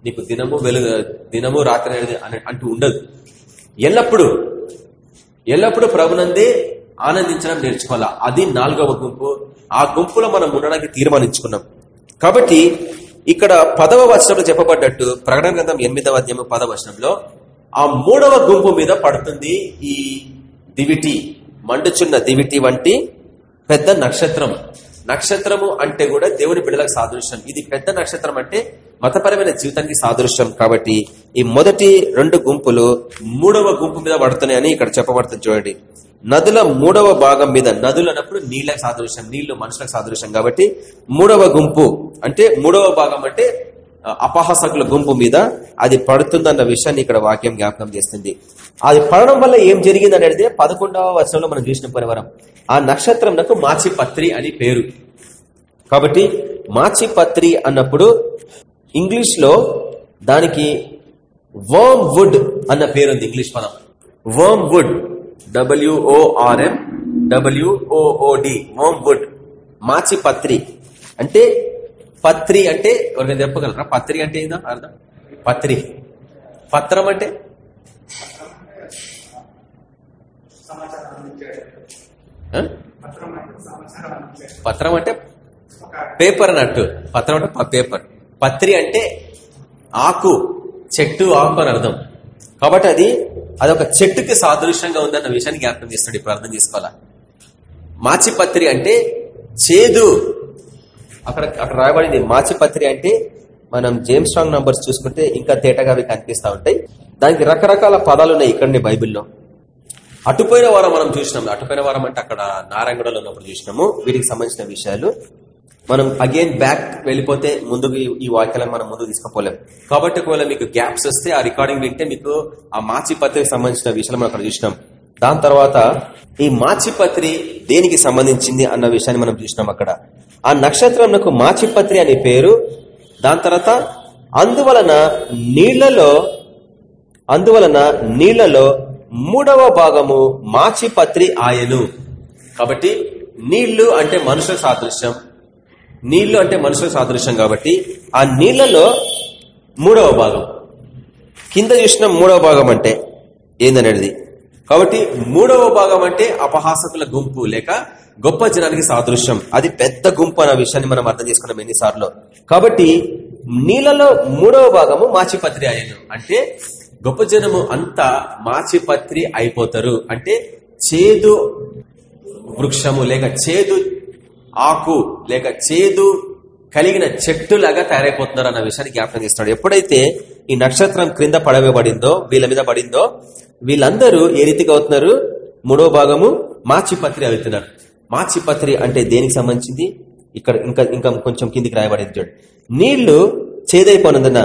నీకు దినము వెలుగు దినము రాత్రి అనేది అంటూ ఉండదు. ఎల్లప్పుడూ ఎల్లప్పుడూ ప్రభునందే ఆనందించడం నేర్చుకోవాలా? అది నాలుగవ గుంపు. ఆ గుంపులో మనం ఉండడానికి తీర్మానించుకున్నాం. కాబట్టి ఇక్కడ పదవ వచనంలో చెప్పబడ్డట్టు ప్రకటన గ్రంథం ఎనిమిదవ అధ్యాయం పదవ వచనంలో ఆ మూడవ గుంపు మీద పడుతుంది ఈ దివిటి మండుచున్న దివిటి వంటి పెద్ద నక్షత్రం నక్షత్రము అంటే కూడా దేవుని బిడ్డలకు సాదృశ్యం. ఇది పెద్ద నక్షత్రం అంటే మతపరమైన జీవితానికి సాదృశ్యం కాబట్టి ఈ మొదటి రెండు గుంపులు మూడవ గుంపు మీద పడుతున్నాయని ఇక్కడ చెప్పబడుతుంది చూడండి. నదుల మూడవ భాగం మీద నదులు అన్నప్పుడు నీళ్ళకి సాదృశ్యం నీళ్ళు మనుషులకు సాదృశ్యం కాబట్టి మూడవ గుంపు అంటే మూడవ భాగం అంటే అపహాసకుల గుంపు మీద అది పడుతుందన్న విషయాన్ని ఇక్కడ వాక్యం జ్ఞాపకం చేస్తుంది. అది పడడం వల్ల ఏం జరిగింది అనేది పదకొండవ వచనంలో మనం చూసిన పరివరం. ఆ నక్షత్రంకు మాచిపత్రి అని పేరు. కాబట్టి మాచిపత్రి అన్నప్పుడు ఇంగ్లీష్లో దానికి వర్మ్ వుడ్ అన్న పేరుంది ఇంగ్లీష్ పదం. Worm wood W O R M W O O D worm wood మాచిపత్రి. అంటే పత్రి అంటే ఎవరికైనా చెప్పగలరా? పత్రి అంటే ఏదో అర్థం? పత్రి. పత్రం అంటే? పత్రం అంటే పేపర్ అన్నట్టు. పత్రం అంటే పేపర్. పత్రి అంటే ఆకు. చెట్టు ఆకు అని అర్థం. కాబట్టి అది అదొక చెట్టుకి సాదృశ్యంగా ఉందన్న విషయాన్ని జ్ఞాపకం చేస్తాడు ఇప్పుడు అర్థం చేసుకోవాలా? మాచిపత్రి అంటే చేదు. అక్కడ అక్కడ రాయబడింది మాచిపత్రి అంటే మనం జేమ్స్ స్ట్రాంగ్ నంబర్స్ చూసుకుంటే ఇంకా తేటగా అవి కనిపిస్తా ఉంటాయి. దానికి రకరకాల పదాలు ఉన్నాయి ఇక్కడనే బైబిల్లో. అటుపోయిన వారం మనం చూసినాం. అటుపోయిన వారం అంటే అక్కడ నారాయణగూడలో ఉన్నప్పుడు చూసినాము. వీటికి సంబంధించిన విషయాలు. మనం అగైన్ బ్యాక్ వెళ్ళిపోతే ముందుకు ఈ- ఈ వాక్యాలను మనం ముందుకు తీసుకుపోలేం. కాబట్టి ఒకవేళ మీకు గ్యాప్స్ వస్తే ఆ రికార్డింగ్ వింటే మీకు ఆ మాచిపత్రికి సంబంధించిన విషయాలు మనం అక్కడ చూసినాం. దాని తర్వాత ఈ మాచిపత్రి దేనికి సంబంధించింది అన్న విషయాన్ని మనం చూసినాం అక్కడ. ఆ నక్షత్రంకు మాచిపత్రి అనే పేరు. దాని తర్వాత అందువలన నీళ్ళలో అందువలన నీళ్ళలో మూడవ భాగము మాచిపత్రి ఆయను. కాబట్టి నీళ్ళు అంటే మనుషుల సాదృశ్యం. నీళ్ళు అంటే మనుషుల సాదృశ్యం కాబట్టి ఆ నీళ్ళలో మూడవ భాగం. కింద చూసిన మూడవ భాగం అంటే ఏందనేది? కాబట్టి మూడవ భాగం అంటే అపహాసకుల గుంపు లేక గొప్ప జనానికి సాదృశ్యం. అది పెద్ద గుంపు అన్న విషయాన్ని మనం అర్థం చేసుకున్నాం ఎన్నిసార్లు. కాబట్టి నీళ్ళలో మూడవ భాగము మాచిపత్రి అయ్యను అంటే గొప్ప జనము అంతా మాచిపత్రి అయిపోతారు. అంటే చేదు వృక్షము లేక చేదు ఆకు లేక చేదు కలిగిన చెట్టులాగా తయారైపోతున్నారు అన్న విషయాన్ని జ్ఞాపకం చేస్తున్నాడు. ఎప్పుడైతే ఈ నక్షత్రం క్రింద పడవబడిందో వీళ్ళ మీద పడిందో వీళ్ళందరూ ఏ రీతిగా అవుతున్నారు? మూడో భాగము మాచిపత్రి అవుతున్నారు మాచిపత్రి అంటే దేనికి సంబంధించింది? ఇక్కడ ఇంకా ఇంకా కొంచెం కిందికి రాయబడింది చూడు. నీళ్ళు చేదైపోనందున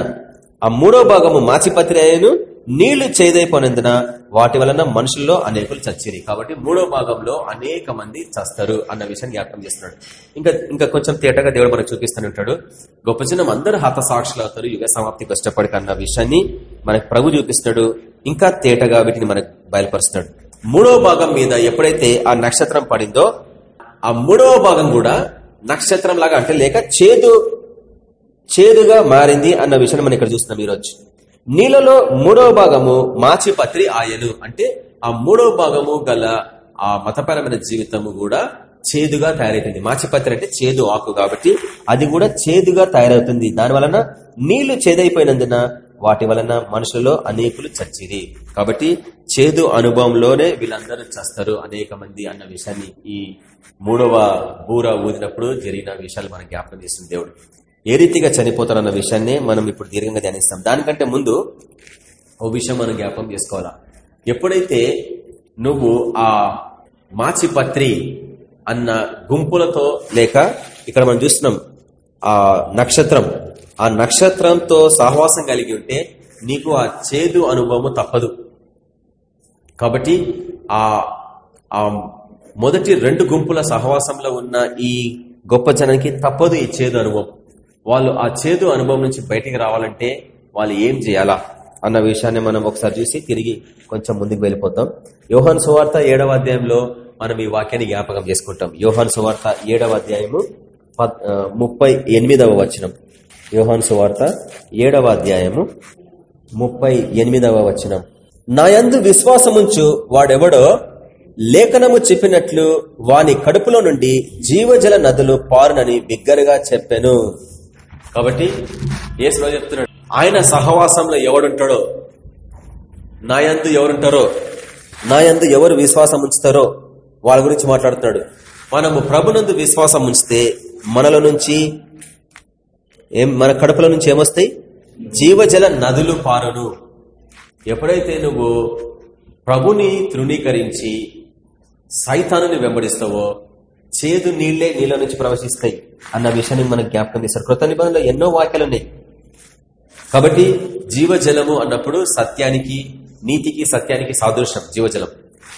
ఆ మూడో భాగము మాచిపత్రి అయ్యను నీళ్ళు చేదైపోనందున వాటి వలన మనుషుల్లో అనేకులు చచ్చిరి. కాబట్టి మూడో భాగంలో అనేక మంది చస్తారు అన్న విషయాన్ని జ్ఞాపకం చేస్తున్నాడు. ఇంకా ఇంకా కొంచెం తేటగా దేవుడు మనకు చూపిస్తూనే ఉంటాడు. గొప్ప జనం అందరూ హతసాక్షులు అవుతారు యుగ సమాప్తి కష్టపడి అన్న విషయాన్ని మనకు ప్రభు చూపిస్తున్నాడు. ఇంకా తేటగా వీటిని మనకు బయలుపరుస్తున్నాడు. మూడో భాగం మీద ఎప్పుడైతే ఆ నక్షత్రం పడిందో ఆ మూడవ భాగం కూడా నక్షత్రం లాగా అంటే లేక చేదు చేదుగా మారింది అన్న విషయాన్ని మనం ఇక్కడ చూస్తున్నాం ఈరోజు. నీళ్ళలో మూడవ భాగము మాచిపత్రి ఆయను. అంటే ఆ మూడవ భాగము గల ఆ మతపరమైన జీవితము కూడా చేదుగా తయారైతుంది. మాచిపత్రి అంటే చేదు ఆకు కాబట్టి అది కూడా చేదుగా తయారవుతుంది. దాని వలన నీళ్ళు చేదైపోయినందున వాటి వలన మనుషులలో అనేకులు చచ్చిరి. కాబట్టి చేదు అనుభవంలోనే వీళ్ళందరూ చస్తారు అనేక మంది అన్న విషయాన్ని ఈ మూడవ బూర ఊదినప్పుడు జరిగిన విషయాలు మనం జ్ఞాపకం చేస్తుంది దేవుడు. ఏ రీతిగా చనిపోతారన్న విషయాన్ని మనం ఇప్పుడు దీర్ఘంగా ధ్యానిస్తాం. దానికంటే ముందు ఓ విషయం మనం జ్ఞాపం చేసుకోవాలా. ఎప్పుడైతే నువ్వు ఆ మాచిపత్రి అన్న గుంపులతో లేక ఇక్కడ మనం చూస్తున్నాం ఆ నక్షత్రం ఆ నక్షత్రంతో సహవాసం కలిగి ఉంటే నీకు ఆ చేదు అనుభవము తప్పదు. కాబట్టి ఆ ఆ మొదటి రెండు గుంపుల సహవాసంలో ఉన్న ఈ గొప్ప జనానికి తప్పదు ఈ చేదు అనుభవం. వాళ్ళు ఆ చేదు అనుభవం నుంచి బయటికి రావాలంటే వాళ్ళు ఏం చేయాలా అన్న విషయాన్ని మనం ఒకసారి చూసి తిరిగి కొంచెం ముందుకు వెళ్ళిపోతాం. యోహన్ సువార్త ఏడవ అధ్యాయంలో మనం ఈ వాక్యాన్ని జ్ఞాపకం చేసుకుంటాం. యోహన్ సువార్త ఏడవ అధ్యాయము పద్- ముప్పై ఎనిమిదవ వచనం. యోహాన్ సువార్త ఏడవ అధ్యాయము ముప్పై ఎనిమిదవ వచనం. నాయందు విశ్వాసముంచు వాడెవడో లేఖనము చెప్పినట్లు వాని కడుపులో నుండి జీవజల నదులు పారునని బిగ్గరగా చెప్పాను. కాబట్టి యేసు చెప్తున్నాడు ఆయన సహవాసంలో ఎవడుంటాడో? నాయందు ఎవరుంటారో? నాయందు ఎవరు విశ్వాసం ఉంచుతారో? వాళ్ళ గురించి మాట్లాడుతున్నాడు. మనము ప్రభునందు విశ్వాసం ఉంచితే మనలో నుంచి ఏం మన కడుపులో నుంచి ఏమొస్తాయి? జీవజల నదులు పారును ఎప్పుడైతే నువ్వు ప్రభుని తృణీకరించి సైతానుని వెంబడిస్తావో చేదు నీళ్ళే నీళ్ళ నుంచి ప్రవేశిస్తాయి అన్న విషయాన్ని మనకు జ్ఞాపకం చేస్తారు కృత నిబంధనలో ఎన్నో వాక్యాలు ఉన్నాయి. కాబట్టి జీవజలము అన్నప్పుడు సత్యానికి నీతికి సత్యానికి సాదృశ్యం జీవజలం.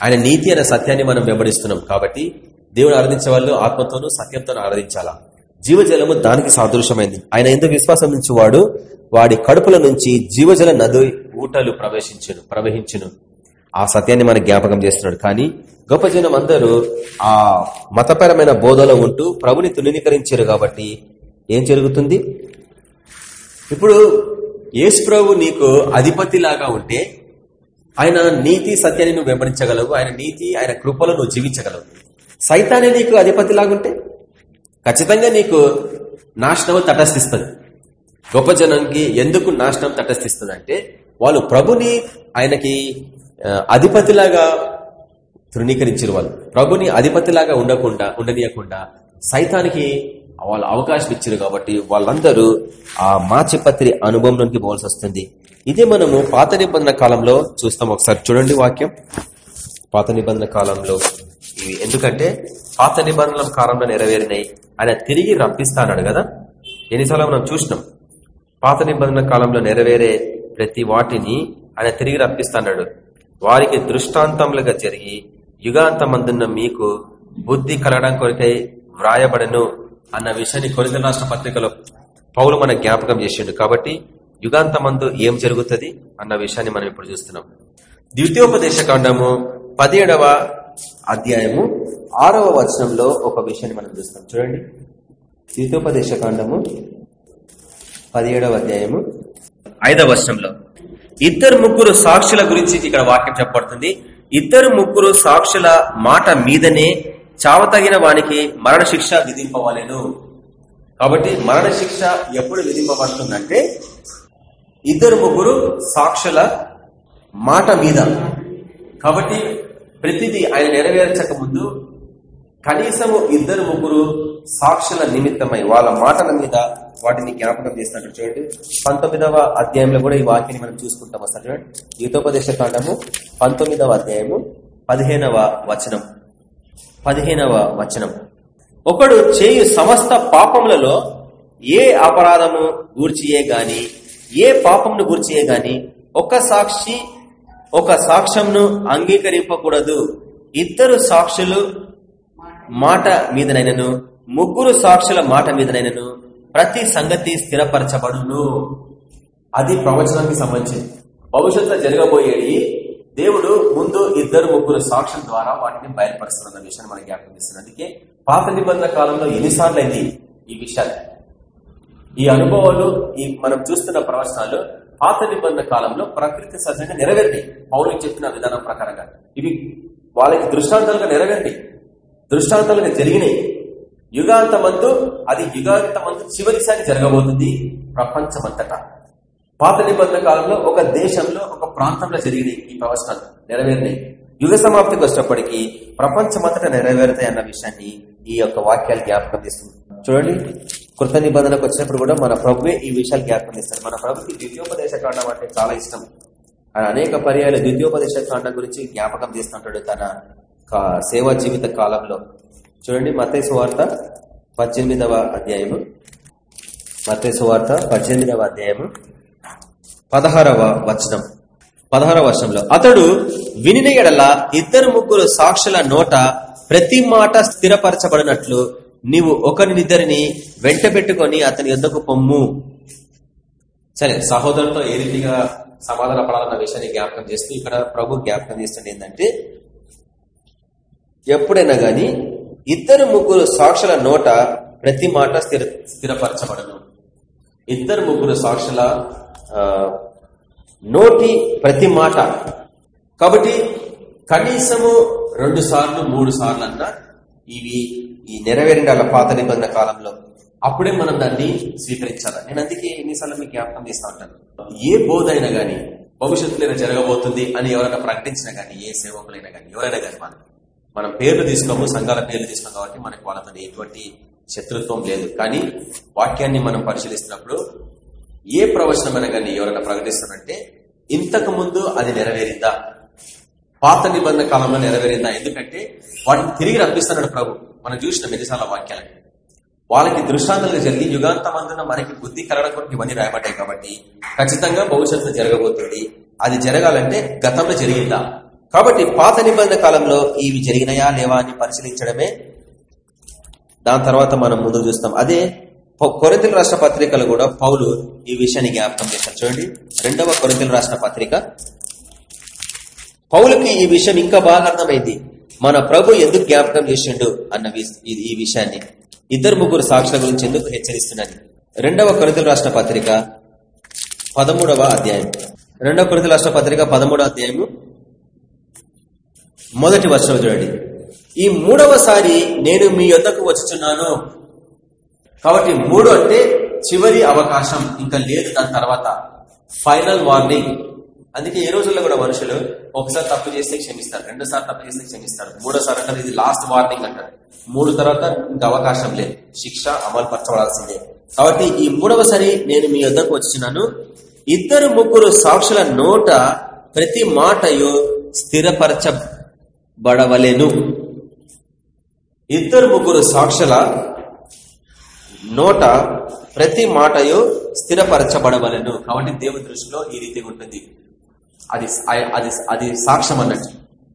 ఆయన నీతి అనే సత్యాన్ని మనం వెంబడిస్తున్నాం. కాబట్టి దేవుడు ఆరాధించే వాళ్ళు ఆత్మతోనూ సత్యంతోనూ ఆరాధించాలా? జీవజలము దానికి సాదృశ్యమైంది. ఆయన ఎందుకు విశ్వాసం నుంచి వాడు వాడి కడుపుల నుంచి జీవజల నది ఊటలు ప్రవేశించును ప్రవహించును. ఆ సత్యాన్ని మన జ్ఞాపకం చేస్తున్నాడు. కానీ గొప్ప జనం అందరూ ఆ మతపరమైన బోధలో ఉంటూ ప్రభుని తునీకరించారు కాబట్టి ఏం జరుగుతుంది? ఇప్పుడు యేసు ప్రభు నీకు అధిపతి లాగా ఉంటే ఆయన నీతి సత్యాన్ని నువ్వు వెంబడించగలవు. ఆయన నీతి ఆయన కృపలో నువ్వు జీవించగలవు. సైతాన్ని నీకు అధిపతి లాగుంటే ఖచ్చితంగా నీకు నాశనం తటస్థిస్తుంది. గొప్ప జనానికి ఎందుకు నాశనం తటస్థిస్తుంది అంటే వాళ్ళు ప్రభుని ఆయనకి అధిపతిలాగా తృణీకరించారు వాళ్ళు. ప్రభుని అధిపతిలాగా ఉండకుండా ఉండనీయకుండా సైతానికి వాళ్ళు అవకాశం ఇచ్చారు కాబట్టి వాళ్ళందరూ ఆ మాచిపత్రి అనుభవంలోకి పోవాల్సి వస్తుంది. ఇదే మనము పాత నిబంధన కాలంలో చూస్తాం. ఒకసారి చూడండి వాక్యం. పాత నిబంధన కాలంలో ఇవి. ఎందుకంటే పాత నిబంధనల కాలంలో నెరవేరినాయి ఆయన తిరిగి రప్పిస్తాడు కదా. ఎన్నిసార్లు మనం చూసినాం. పాత నిబంధన కాలంలో నెరవేరే ప్రతి వాటిని ఆయన తిరిగి రప్పిస్తాడు వారికి దృష్టాంతములుగా జరిగి యుగాంతమందున్న మీకు బుద్ధి కలగడం కొరకై వ్రాయబడను అన్న విషయాన్ని కొరిత రాష్ట్ర పత్రికలో పౌలు మన జ్ఞాపకం చేసిండు. కాబట్టి యుగాంతమందు ఏం జరుగుతుంది అన్న విషయాన్ని మనం ఇప్పుడు చూస్తున్నాం. ద్వితీయోపదేశ కాండము పదిహేడవ అధ్యాయము ఆరవ వచనంలో ఒక విషయాన్ని మనం చూస్తాం చూడండి. ద్వితీయోపదేశ కాండము పదిహేడవ అధ్యాయము ఐదవ వర్షంలో. ఇద్దరు ముగ్గురు సాక్షుల గురించి ఇక్కడ వాక్యం చెప్పబడుతుంది. ఇద్దరు ముగ్గురు సాక్షుల మాట మీదనే చావతగిన వానికి మరణ శిక్ష విధింపవలేను. కాబట్టి మరణ శిక్ష ఎప్పుడు విధింపబడుతుందంటే ఇద్దరు ముగ్గురు సాక్షుల మాట మీద. కాబట్టి ప్రతిదీ ఆయన నెరవేర్చక ముందు కనీసము ఇద్దరు ముగ్గురు సాక్షుల నిమిత్తమై వాళ్ళ మాటల మీద వాటిని జ్ఞాపకం చేసినట్టు చూడండి. పంతొమ్మిదవ అధ్యాయంలో కూడా ఈ వాక్యాన్ని మనం చూసుకుంటాం అసలు చూడండి. యుతోపదేశ కాండము పంతొమ్మిదవ అధ్యాయము పదిహేనవ వచనం. పదిహేనవ వచనం. ఒకడు చేయు సమస్త పాపములలో ఏ అపరాధము గూర్చియే గాని ఏ పాపమును గూర్చియే గాని ఒక సాక్షి ఒక సాక్ష్యంను అంగీకరింపకూడదు. ఇద్దరు సాక్షులు మాట మీదనైనను ముగ్గురు సాక్షుల మాట మీదనైనను ప్రతి సంగతి స్థిరపరచబడును. అది ప్రవచనానికి సంబంధించింది. భవిష్యత్తులో జరగబోయేది దేవుడు ముందు ఇద్దరు ముగ్గురు సాక్షుల ద్వారా వాటిని బయలుపరుస్తున్న విషయాన్ని మనకి జ్ఞాపకం చేస్తుంది అందుకే పాత నిబంధన కాలంలో ఎన్నిసార్లు అయింది ఈ విషయాలు? ఈ అనుభవాలు ఈ మనం చూస్తున్న ప్రవచనాలు పాత నిబంధన కాలంలో ప్రకృతి సహజంగా నెరవేర్తాయి పౌరులకు చెప్పిన విధానం ప్రకారంగా. ఇవి వాళ్ళకి దృష్టాంతాలుగా నెరవేర్తాయి దృష్టాంతాలుగా జరిగినాయి. యుగాంతమందు అది యుగాంతమందు చివరిసారి జరగబోతుంది ప్రపంచమంతటా. పాత నిబంధన కాలంలో ఒక దేశంలో ఒక ప్రాంతంలో జరిగినాయి ఈ ప్రవచనాలు నెరవేరినాయి. యుగ సమాప్తికి వచ్చినప్పటికీ ప్రపంచమంతటా నెరవేరుతాయి అన్న విషయాన్ని ఈ యొక్క వాక్యాలు జ్ఞాపకం చేస్తుంది. చూడండి కృత నిబంధనకు వచ్చినప్పుడు కూడా మన ప్రభువే ఈ విషయాలు జ్ఞాపకం చేస్తారు. మన ప్రభుకి ద్వితీయోపదేశ కాండం అంటే చాలా ఇష్టం. ఆయన అనేక పర్యాలు ద్వితీయోపదేశ కాండం గురించి జ్ఞాపకం చేస్తుంటాడు తన సేవా జీవిత కాలంలో. చూడండి మతయ వార్త పద్దెనిమిదవ అధ్యాయము. మతయ వార్త పద్దెనిమిదవ అధ్యాయము. పదహారవ వచనం. పదహారవ వర్షంలో అతడు వినిన ఎడల ఇద్దరు ముగ్గురు సాక్షుల నోట ప్రతి మాట స్థిరపరచబడినట్లు నీవు ఒకరినిద్దరిని వెంట పెట్టుకొని అతని ఎందుకు పొమ్ము. సరే సహోదరులతో ఏ రీతిగా సమాధాన పడాలన్న విషయాన్ని జ్ఞాపకం చేస్తూ ఇక్కడ ప్రభు జ్ఞాపకం చేస్తుంది ఏంటంటే ఎప్పుడైనా కానీ ఇద్దరు ముగ్గురు సాక్షుల నోట ప్రతి మాట స్థిర స్థిరపరచబడను. ఇద్దరు ముగ్గురు సాక్షుల నోటి ప్రతి మాట. కాబట్టి కనీసము రెండు సార్లు మూడు సార్లు అన్న ఇవి ఈ నెరవేరిండాల పాత నిబంధన కాలంలో అప్పుడే మనం దాన్ని స్వీకరించాలి. నేను అందుకే ఎన్నిసార్లు మీకు జ్ఞాపకం చేస్తా ఉంటాను. ఏ బోధ అయినా కానీ భవిష్యత్తులో జరగబోతుంది అని ఎవరైనా ప్రకటించినా కానీ ఏ సేవకులైనా కానీ ఎవరైనా కానీ మనకి మనం పేర్లు తీసుకోము సంఘాల పేర్లు తీసుకున్నాం కాబట్టి మనకి వాళ్ళతో ఎటువంటి శత్రుత్వం లేదు. కానీ వాక్యాన్ని మనం పరిశీలిస్తున్నప్పుడు ఏ ప్రవచనమైనా కానీ ఎవరైనా ప్రకటిస్తారంటే ఇంతకు ముందు అది నెరవేరిందా? పాత నిబంధన కాలంలో నెరవేరిందా? ఎందుకంటే వాటిని తిరిగి రప్పిస్తున్నాడు ప్రభు. మనం చూసిన ఎన్నిసార్ల వాక్యాలని. వాళ్ళకి దృష్టాంతాలుగా జరిగి యుగాంతమందున మనకి బుద్ధి కలగడం కొరకు ఇవన్నీ రాయబడ్డాయి కాబట్టి ఖచ్చితంగా భవిష్యత్తులో జరగబోతుంది. అది జరగాలంటే గతంలో జరిగిందా? కాబట్టి పాత నిబంధన కాలంలో ఇవి జరిగినాయా లేవా అని పరిశీలించడమే. దాని తర్వాత మనం ముందు చూస్తాం. అదే కొరతలు రాష్ట్ర పత్రికలు కూడా పౌలు ఈ విషయాన్ని జ్ఞాపకం చేశారు. చూడండి. రెండవ కొరతలు రాష్ట్ర పత్రిక. పౌలకి ఈ విషయం ఇంకా బాగా అర్థమైంది. మన ప్రభు ఎందుకు జ్ఞాపకం చేసిండు అన్న ఈ విషయాన్ని. ఇద్దరు ముగ్గురు సాక్షుల గురించి ఎందుకు హెచ్చరిస్తున్నది. రెండవ కొరతలు రాష్ట్ర పత్రిక పదమూడవ అధ్యాయం. రెండవ కొరతలు రాష్ట్ర పత్రిక పదమూడవ అధ్యాయము మొదటి వర్షం చూడండి. ఈ మూడవసారి నేను మీ యొద్దకు వచ్చుచున్నాను. కాబట్టి మూడు అంటే చివరి అవకాశం ఇంకా లేదు దాని తర్వాత. ఫైనల్ వార్నింగ్ అందుకే ఏ రోజుల్లో కూడా మనుషులు ఒకసారి తప్పు చేస్తే క్షమిస్తారు రెండోసారి తప్పు చేస్తే క్షమిస్తారు. మూడోసారి అంటారు ఇది లాస్ట్ వార్నింగ్ అంటారు. మూడు తర్వాత ఇంకా అవకాశం లేదు. శిక్ష అమలు పరచబడాల్సిందే కాబట్టి ఈ మూడవసారి నేను మీ వద్దకు వచ్చినాను ఇద్దరు ముగ్గురు సాక్షుల నోట ప్రతి మాటయు బడవలేను. ఇద్దరు ముగ్గురు సాక్షుల నోట ప్రతి మాటయు స్థిరపరచబడవలను. కాబట్టి దేవుని దృష్టిలో ఈ రీతి ఉంటుంది. అది అది అది సాక్ష్యం అన్నట్టు.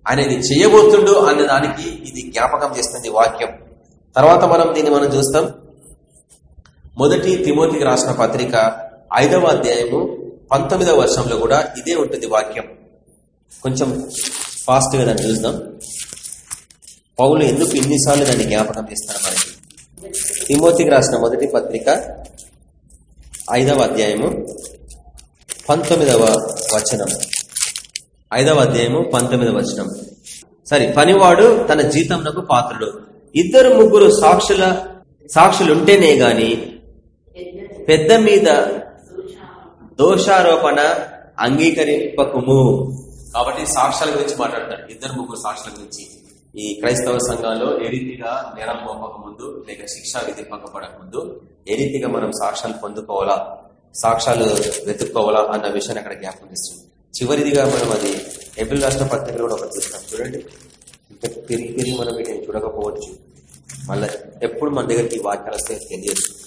ఆయన ఇది చేయబోతుండు అనే దానికి ఇది జ్ఞాపకం చేస్తుంది వాక్యం. తర్వాత మనం దీన్ని మనం చూస్తాం. మొదటి తిమోతికి రాసిన పత్రిక ఐదవ అధ్యాయము పంతొమ్మిదవ వర్షంలో కూడా ఇదే ఉంటుంది వాక్యం. కొంచెం ఫాస్ట్గా దాన్ని చూద్దాం పౌలు ఎందుకు ఇన్నిసార్లు దాన్ని జ్ఞాపకం చేస్తారు మనకి తిమోతికి రాసిన మొదటి పత్రిక ఐదవ అధ్యాయము పంతొమ్మిదవ వచనం. ఐదవ అధ్యాయము పంతొమ్మిదవ వచనం. సరే పనివాడు తన జీతంలో పాత్రుడు. ఇద్దరు ముగ్గురు సాక్షుల సాక్షులుంటేనే గాని పెద్ద మీద దోషారోపణ అంగీకరింపకుము. కాబట్టి సాక్ష్యాల గురించి మాట్లాడతాడు ఇద్దరు ముగ్గురు సాక్షుల గురించి. ఈ క్రైస్తవ సంఘాల్లో ఏ రీతిగా నేరం మోపక ముందు లేక శిక్ష విధింపకపడక ముందు ఏ రీతిగా మనం సాక్ష్యాలు పొందుకోవాలా సాక్ష్యాలు వెతుక్కోవాలా అన్న విషయాన్ని అక్కడ జ్ఞాపకం చేస్తుంది. చివరిదిగా మనం అది ఏప్రిల్ రాష్ట్ర పత్రికలో కూడా ఒకటి చూస్తాం చూడండి. ఇంకా తిరిగి తిరిగి మనం వీటిని చూడకపోవచ్చు. మళ్ళీ ఎప్పుడు మన దగ్గరికి వాక్యాలు వస్తే తెలియదు.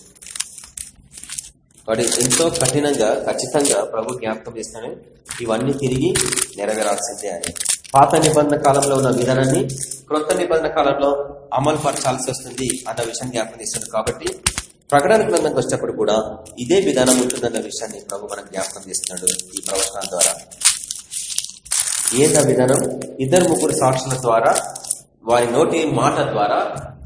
వాటి ఎంతో కఠినంగా ఖచ్చితంగా ప్రభు జ్ఞాపకం చేస్తాను ఇవన్నీ తిరిగి నెరవేరాల్సిందే అని. పాత నిబంధన కాలంలో ఉన్న విధానాన్ని క్రొత్త నిబంధన కాలంలో అమలు పరచాల్సి వస్తుంది అన్న విషయం జ్ఞాపకం చేస్తుంది కాబట్టి ప్రకటన గ్రంథంకి వచ్చినప్పుడు కూడా ఇదే విధానం ఉంటుందన్న విషయాన్ని ప్రభు మనం జ్ఞాపకం చేస్తున్నాడు ఈ ప్రవచనాల ద్వారా. ఏందా విధానం? ఇద్దరు ముగ్గురు సాక్షుల ద్వారా వారి నోటి మాట ద్వారా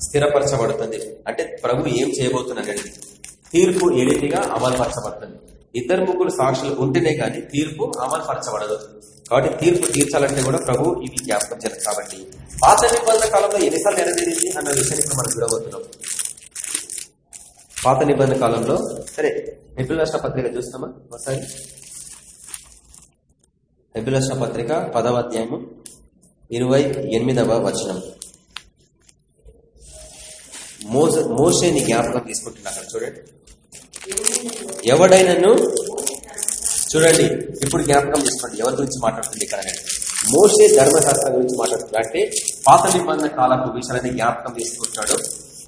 స్థిరపరచబడుతుంది. అంటే ప్రభు ఏం చేయబోతున్నాడు తీర్పు ఏ రీతిగా అమలుపరచబడుతుంది? ఇద్దరు ముగ్గురు సాక్షులు ఉంటేనే కానీ తీర్పు అమలుపరచబడదు. కాబట్టి తీర్పు తీర్చాలంటే కూడా ప్రభు ఇవి జ్ఞాపకం చేస్తారు కాబట్టి. పాత నిబంధన కాలంలో ఎన్నిసార్లు నెరవేరింది అన్న విషయాన్ని ఇప్పుడు మనం చూడబోతున్నాం. పాత నిబంధన కాలంలో సరే హెబిల్ రాష్ట్ర పత్రిక చూస్తామా? ఒకసారి. హెబిల్ రాష్ట్ర పత్రిక పదవ అధ్యాయము ఇరవై ఎనిమిదవ వచనం. మోస మోసేని జ్ఞాపకం తీసుకుంటున్నా అక్కడ చూడండి. ఎవడైనాను చూడండి ఇప్పుడు జ్ఞాపకం తీసుకోండి ఎవరి గురించి మాట్లాడుతుంది ఇక్కడ మోసే ధర్మశాస్త్రం గురించి మాట్లాడుతుంది. అంటే పాత నిబంధన కాలపు విషయాలని జ్ఞాపకం తీసుకుంటాడు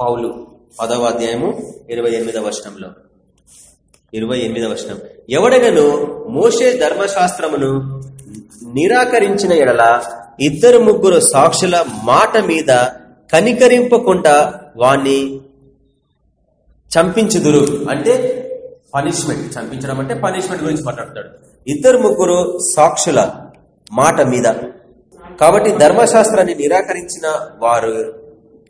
పౌలు. పదవ అధ్యాయము ఇరవై ఎనిమిదవ వర్షంలో ఇరవై ఎనిమిదవ వర్షం ఎవడగను మోసే ధర్మశాస్త్రమును నిరాకరించిన ఎడల ఇద్దరు ముగ్గురు సాక్షుల మాట మీద కనికరింపకుండా వాణ్ణి చంపించుదురు. అంటే పనిష్మెంట్ చంపించడం అంటే పనిష్మెంట్ గురించి మాట్లాడతాడు. ఇద్దరు ముగ్గురు సాక్షుల మాట మీద. కాబట్టి ధర్మశాస్త్రాన్ని నిరాకరించిన వారు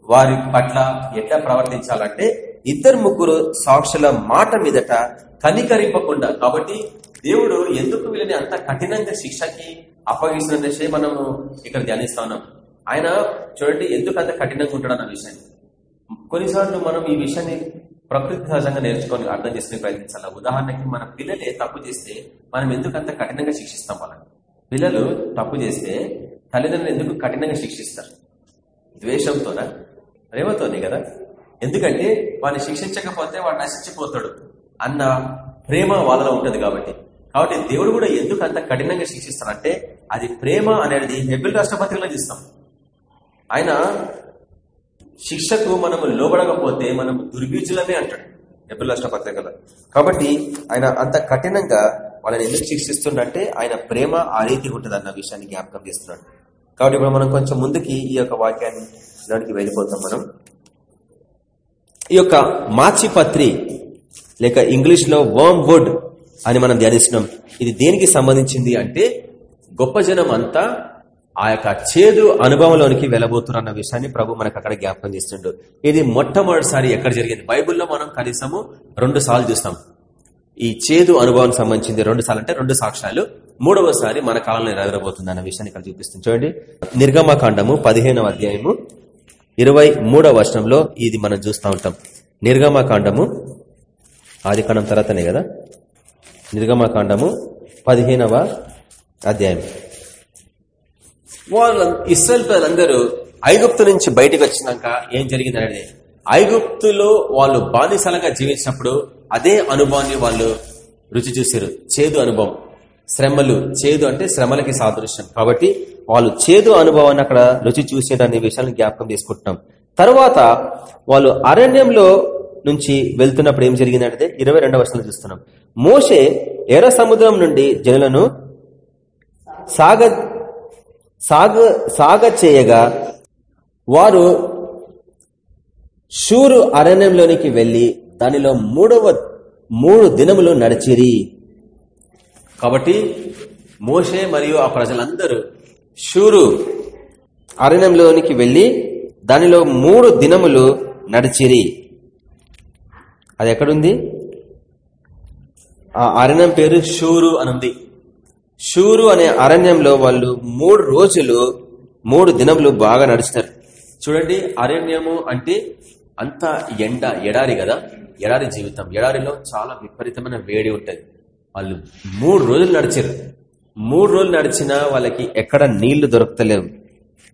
వారి పట్ల ఎట్లా ప్రవర్తించాలంటే ఇద్దరు ముగ్గురు సాక్షుల మాట మీదట కనికరింపకుండా కాబట్టి దేవుడు ఎందుకు వీళ్ళని అంత కఠినంగా శిక్షకి అప్పగించిన విషయం మనము ఇక్కడ ధ్యానిస్తా ఉన్నాం ఆయన చూడండి ఎందుకు అంత కఠినంగా ఉంటాడు అన్న విషయాన్ని. కొన్నిసార్లు మనం ఈ విషయాన్ని ప్రకృతి సహజంగా నేర్చుకొని అర్థం చేసుకుని ప్రయత్నించాలి. ఉదాహరణకి మన పిల్లలే తప్పు చేస్తే మనం ఎందుకు అంత కఠినంగా శిక్షిస్తాం వాళ్ళని? పిల్లలు తప్పు చేస్తే తల్లిదండ్రులు ఎందుకు కఠినంగా శిక్షిస్తారు? ద్వేషంతోనా? ప్రేమతోనే కదా? ఎందుకంటే వాడిని శిక్షించకపోతే వాడు నశించిపోతాడు అన్న ప్రేమ వాళ్ళలో ఉంటుంది కాబట్టి. కాబట్టి దేవుడు కూడా ఎందుకు అంత కఠినంగా శిక్షిస్తాడంటే అది ప్రేమ అనేది హెబిల్ రాష్ట్రపతిలో చూస్తాం ఆయన శిక్షకు మనము లోబడకపోతే మనం దుర్బీజులమే అంటాడు హెబిల్ రాష్ట్రపత్రికలో కాబట్టి ఆయన అంత కఠినంగా వాళ్ళని ఎందుకు శిక్షిస్తుండంటే ఆయన ప్రేమ ఆ రీతి ఉంటుంది అన్న విషయాన్ని జ్ఞాపకం చేస్తున్నాడు. కాబట్టి ఇప్పుడు మనం కొంచెం ముందుకి ఈ యొక్క వాక్యాన్ని దానికి వెళ్ళిపోతాం మనం. ఈ యొక్క మాచిపత్రి లేక ఇంగ్లీష్లో వర్మ్ వుడ్ అని మనం ధ్యానిస్తున్నాం. ఇది దేనికి సంబంధించింది అంటే గొప్ప జనం అంతా ఆ యొక్క చేదు అనుభవంలోనికి వెళ్ళబోతున్నారు అన్న విషయాన్ని ప్రభు మనకు అక్కడ జ్ఞాపకం చేస్తుండడు ఇది మొట్టమొదటిసారి ఎక్కడ జరిగింది? బైబుల్లో మనం కనీసము రెండు సార్లు చూస్తాం. ఈ చేదు అనుభవానికి సంబంధించింది రెండు సార్లు అంటే రెండు సాక్ష్యాలు. మూడవసారి మన కాలంలో నెరవేరబోతుంది అన్న విషయాన్ని ఇక్కడ చూపిస్తుంది. చూడండి. నిర్గమకాండము పదిహేనవ అధ్యాయము ఇరవై మూడవ వర్షంలో ఇది మనం చూస్తూ ఉంటాం. నిర్గమకాండము ఆది కాండం తర్వాతనే కదా? నిర్గమకాండము పదిహేనవ అధ్యాయం. వాళ్ళు ఇస్రాయల్ ప్రజలందరూ ఐగుప్తు నుంచి బయటకు వచ్చినాక ఏం జరిగిందనేది ఐగుప్తులో వాళ్ళు బానిసలుగా జీవించినప్పుడు అదే అనుభవాన్ని వాళ్ళు రుచి చూసారు చేదు అనుభవం. శ్రమలు. చేదు అంటే శ్రమలకి సాదృశ్యం. కాబట్టి వాళ్ళు చేదు అనుభవాన్ని అక్కడ రుచి చూసేదనే విషయాన్ని జ్ఞాపకం తీసుకుంటున్నాం తర్వాత వాళ్ళు అరణ్యంలో నుంచి వెళ్తున్నప్పుడు ఏం జరిగిందంటే ఇరవై రెండవ వర్షాలు చూస్తున్నాం. మోషే ఎర్ర సముద్రం నుండి జనులను సాగ సాగ సాగ చేయగా వారు షూరు అరణ్యంలోనికి వెళ్ళి దానిలో మూడవ మూడు దినములు నడిచిరి. కాబట్టి మోషే మరియు ఆ ప్రజలందరూ షూరు అరణ్యంలోనికి వెళ్ళి దానిలో మూడు దినములు నడిచిరి. అది ఎక్కడుంది? ఆ అరణ్యం పేరు షూరు అనుంది. షూరు అనే అరణ్యంలో వాళ్ళు మూడు రోజులు మూడు దినములు బాగా నడుస్తారు. చూడండి అరణ్యము అంటే అంత ఎండ ఎడారి కదా? ఎడారి జీవితం. ఎడారిలో చాలా విపరీతమైన వేడి ఉంటుంది. వాళ్ళు మూడు రోజులు నడిచారు. మూడు రోజులు నడిచినా వాళ్ళకి ఎక్కడ నీళ్ళు దొరకలేవు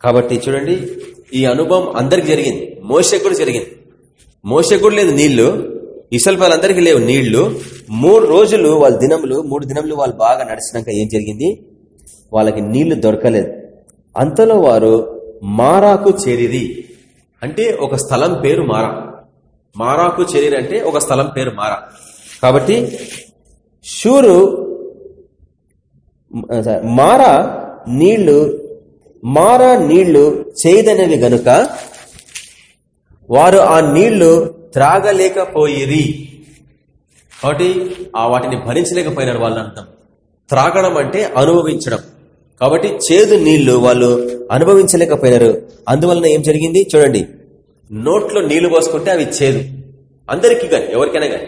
కాబట్టి చూడండి ఈ అనుభవం అందరికి జరిగింది. మోసకు కూడా జరిగింది. మోసకు కూడా లేదు నీళ్ళు. ఇసల్ వాళ్ళందరికీ లేవు నీళ్ళు. మూడు రోజులు వాళ్ళ దినములు మూడు దినములు వాళ్ళు బాగా నడిచినాక ఏం జరిగింది? వాళ్ళకి నీళ్ళు దొరకలేదు. అంతలో వారు మారాకు చేరిది అంటే ఒక స్థలం పేరు మారా. మారాకు చేరిరి అంటే ఒక స్థలం పేరు మారా. కాబట్టి షూరు మారా నీళ్ళు మారా నీళ్ళు చేయదనేవి గనుక వారు ఆ నీళ్ళు త్రాగలేకపోయిరి. కాబట్టి ఆ వాటిని భరించలేకపోయినారు వాళ్ళ అర్థం త్రాగడం అంటే అనుభవించడం. కాబట్టి చేదు నీళ్ళు వాళ్ళు అనుభవించలేకపోయినారు. అందువలన ఏం జరిగింది? చూడండి. నోట్లో నీళ్ళు పోసుకుంటే అవి చేదు. అందరికీ కానీ ఎవరికైనా కానీ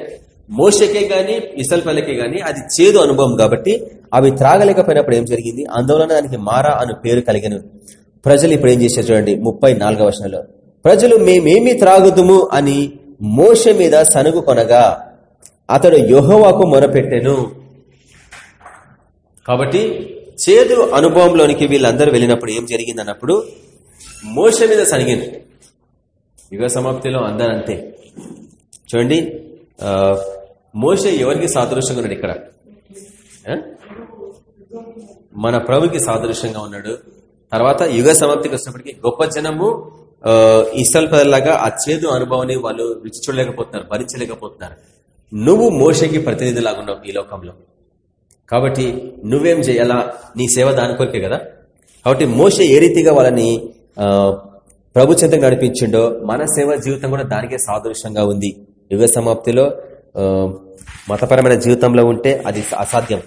మోసకే గాని ఇసల్పల్లకే గాని అది చేదు అనుభవం కాబట్టి అవి త్రాగలేకపోయినప్పుడు ఏం జరిగింది? అందువలన దానికి మారా అను పేరు కలిగను. ప్రజలు ఇప్పుడు ఏం చేశారు చూడండి? ముప్పై నాలుగవ ప్రజలు మేమేమి త్రాగుదుము అని మోష మీద సనుగు కొనగా అతడు యహోవాకు మొరపెట్టెను. కాబట్టి చేదు అనుభవంలోనికి వీళ్ళందరూ వెళ్ళినప్పుడు ఏం జరిగింది అన్నప్పుడు మోస మీద సనిగింది. యుగ సమాప్తిలో అందరంతే చూడండి మోస ఎవరికి సాదృశ్యంగా ఉన్నాడు ఇక్కడ? మన ప్రభుకి సాదృశ్యంగా ఉన్నాడు. తర్వాత యుగ సమాప్తికి వచ్చినప్పటికీ గొప్ప జనము ఇసల్ పదలాగా ఆ చేదు అనుభవాన్ని వాళ్ళు రుచి చూడలేకపోతున్నారు భరించలేకపోతున్నారు. నువ్వు మోసకి ప్రతినిధిలాగా ఉన్నావు ఈ లోకంలో. కాబట్టి నువ్వేం చేయాలా? నీ సేవ దాని కొరికే కదా? కాబట్టి మోస ఏ రీతిగా వాళ్ళని ప్రభు చెంతకు నడిపించిండో మన సేవ జీవితం కూడా దానికే సాదృశ్యంగా ఉంది. యుగ సమాప్తిలో మతపరమైన జీవితంలో ఉంటే అది అసాధ్యం.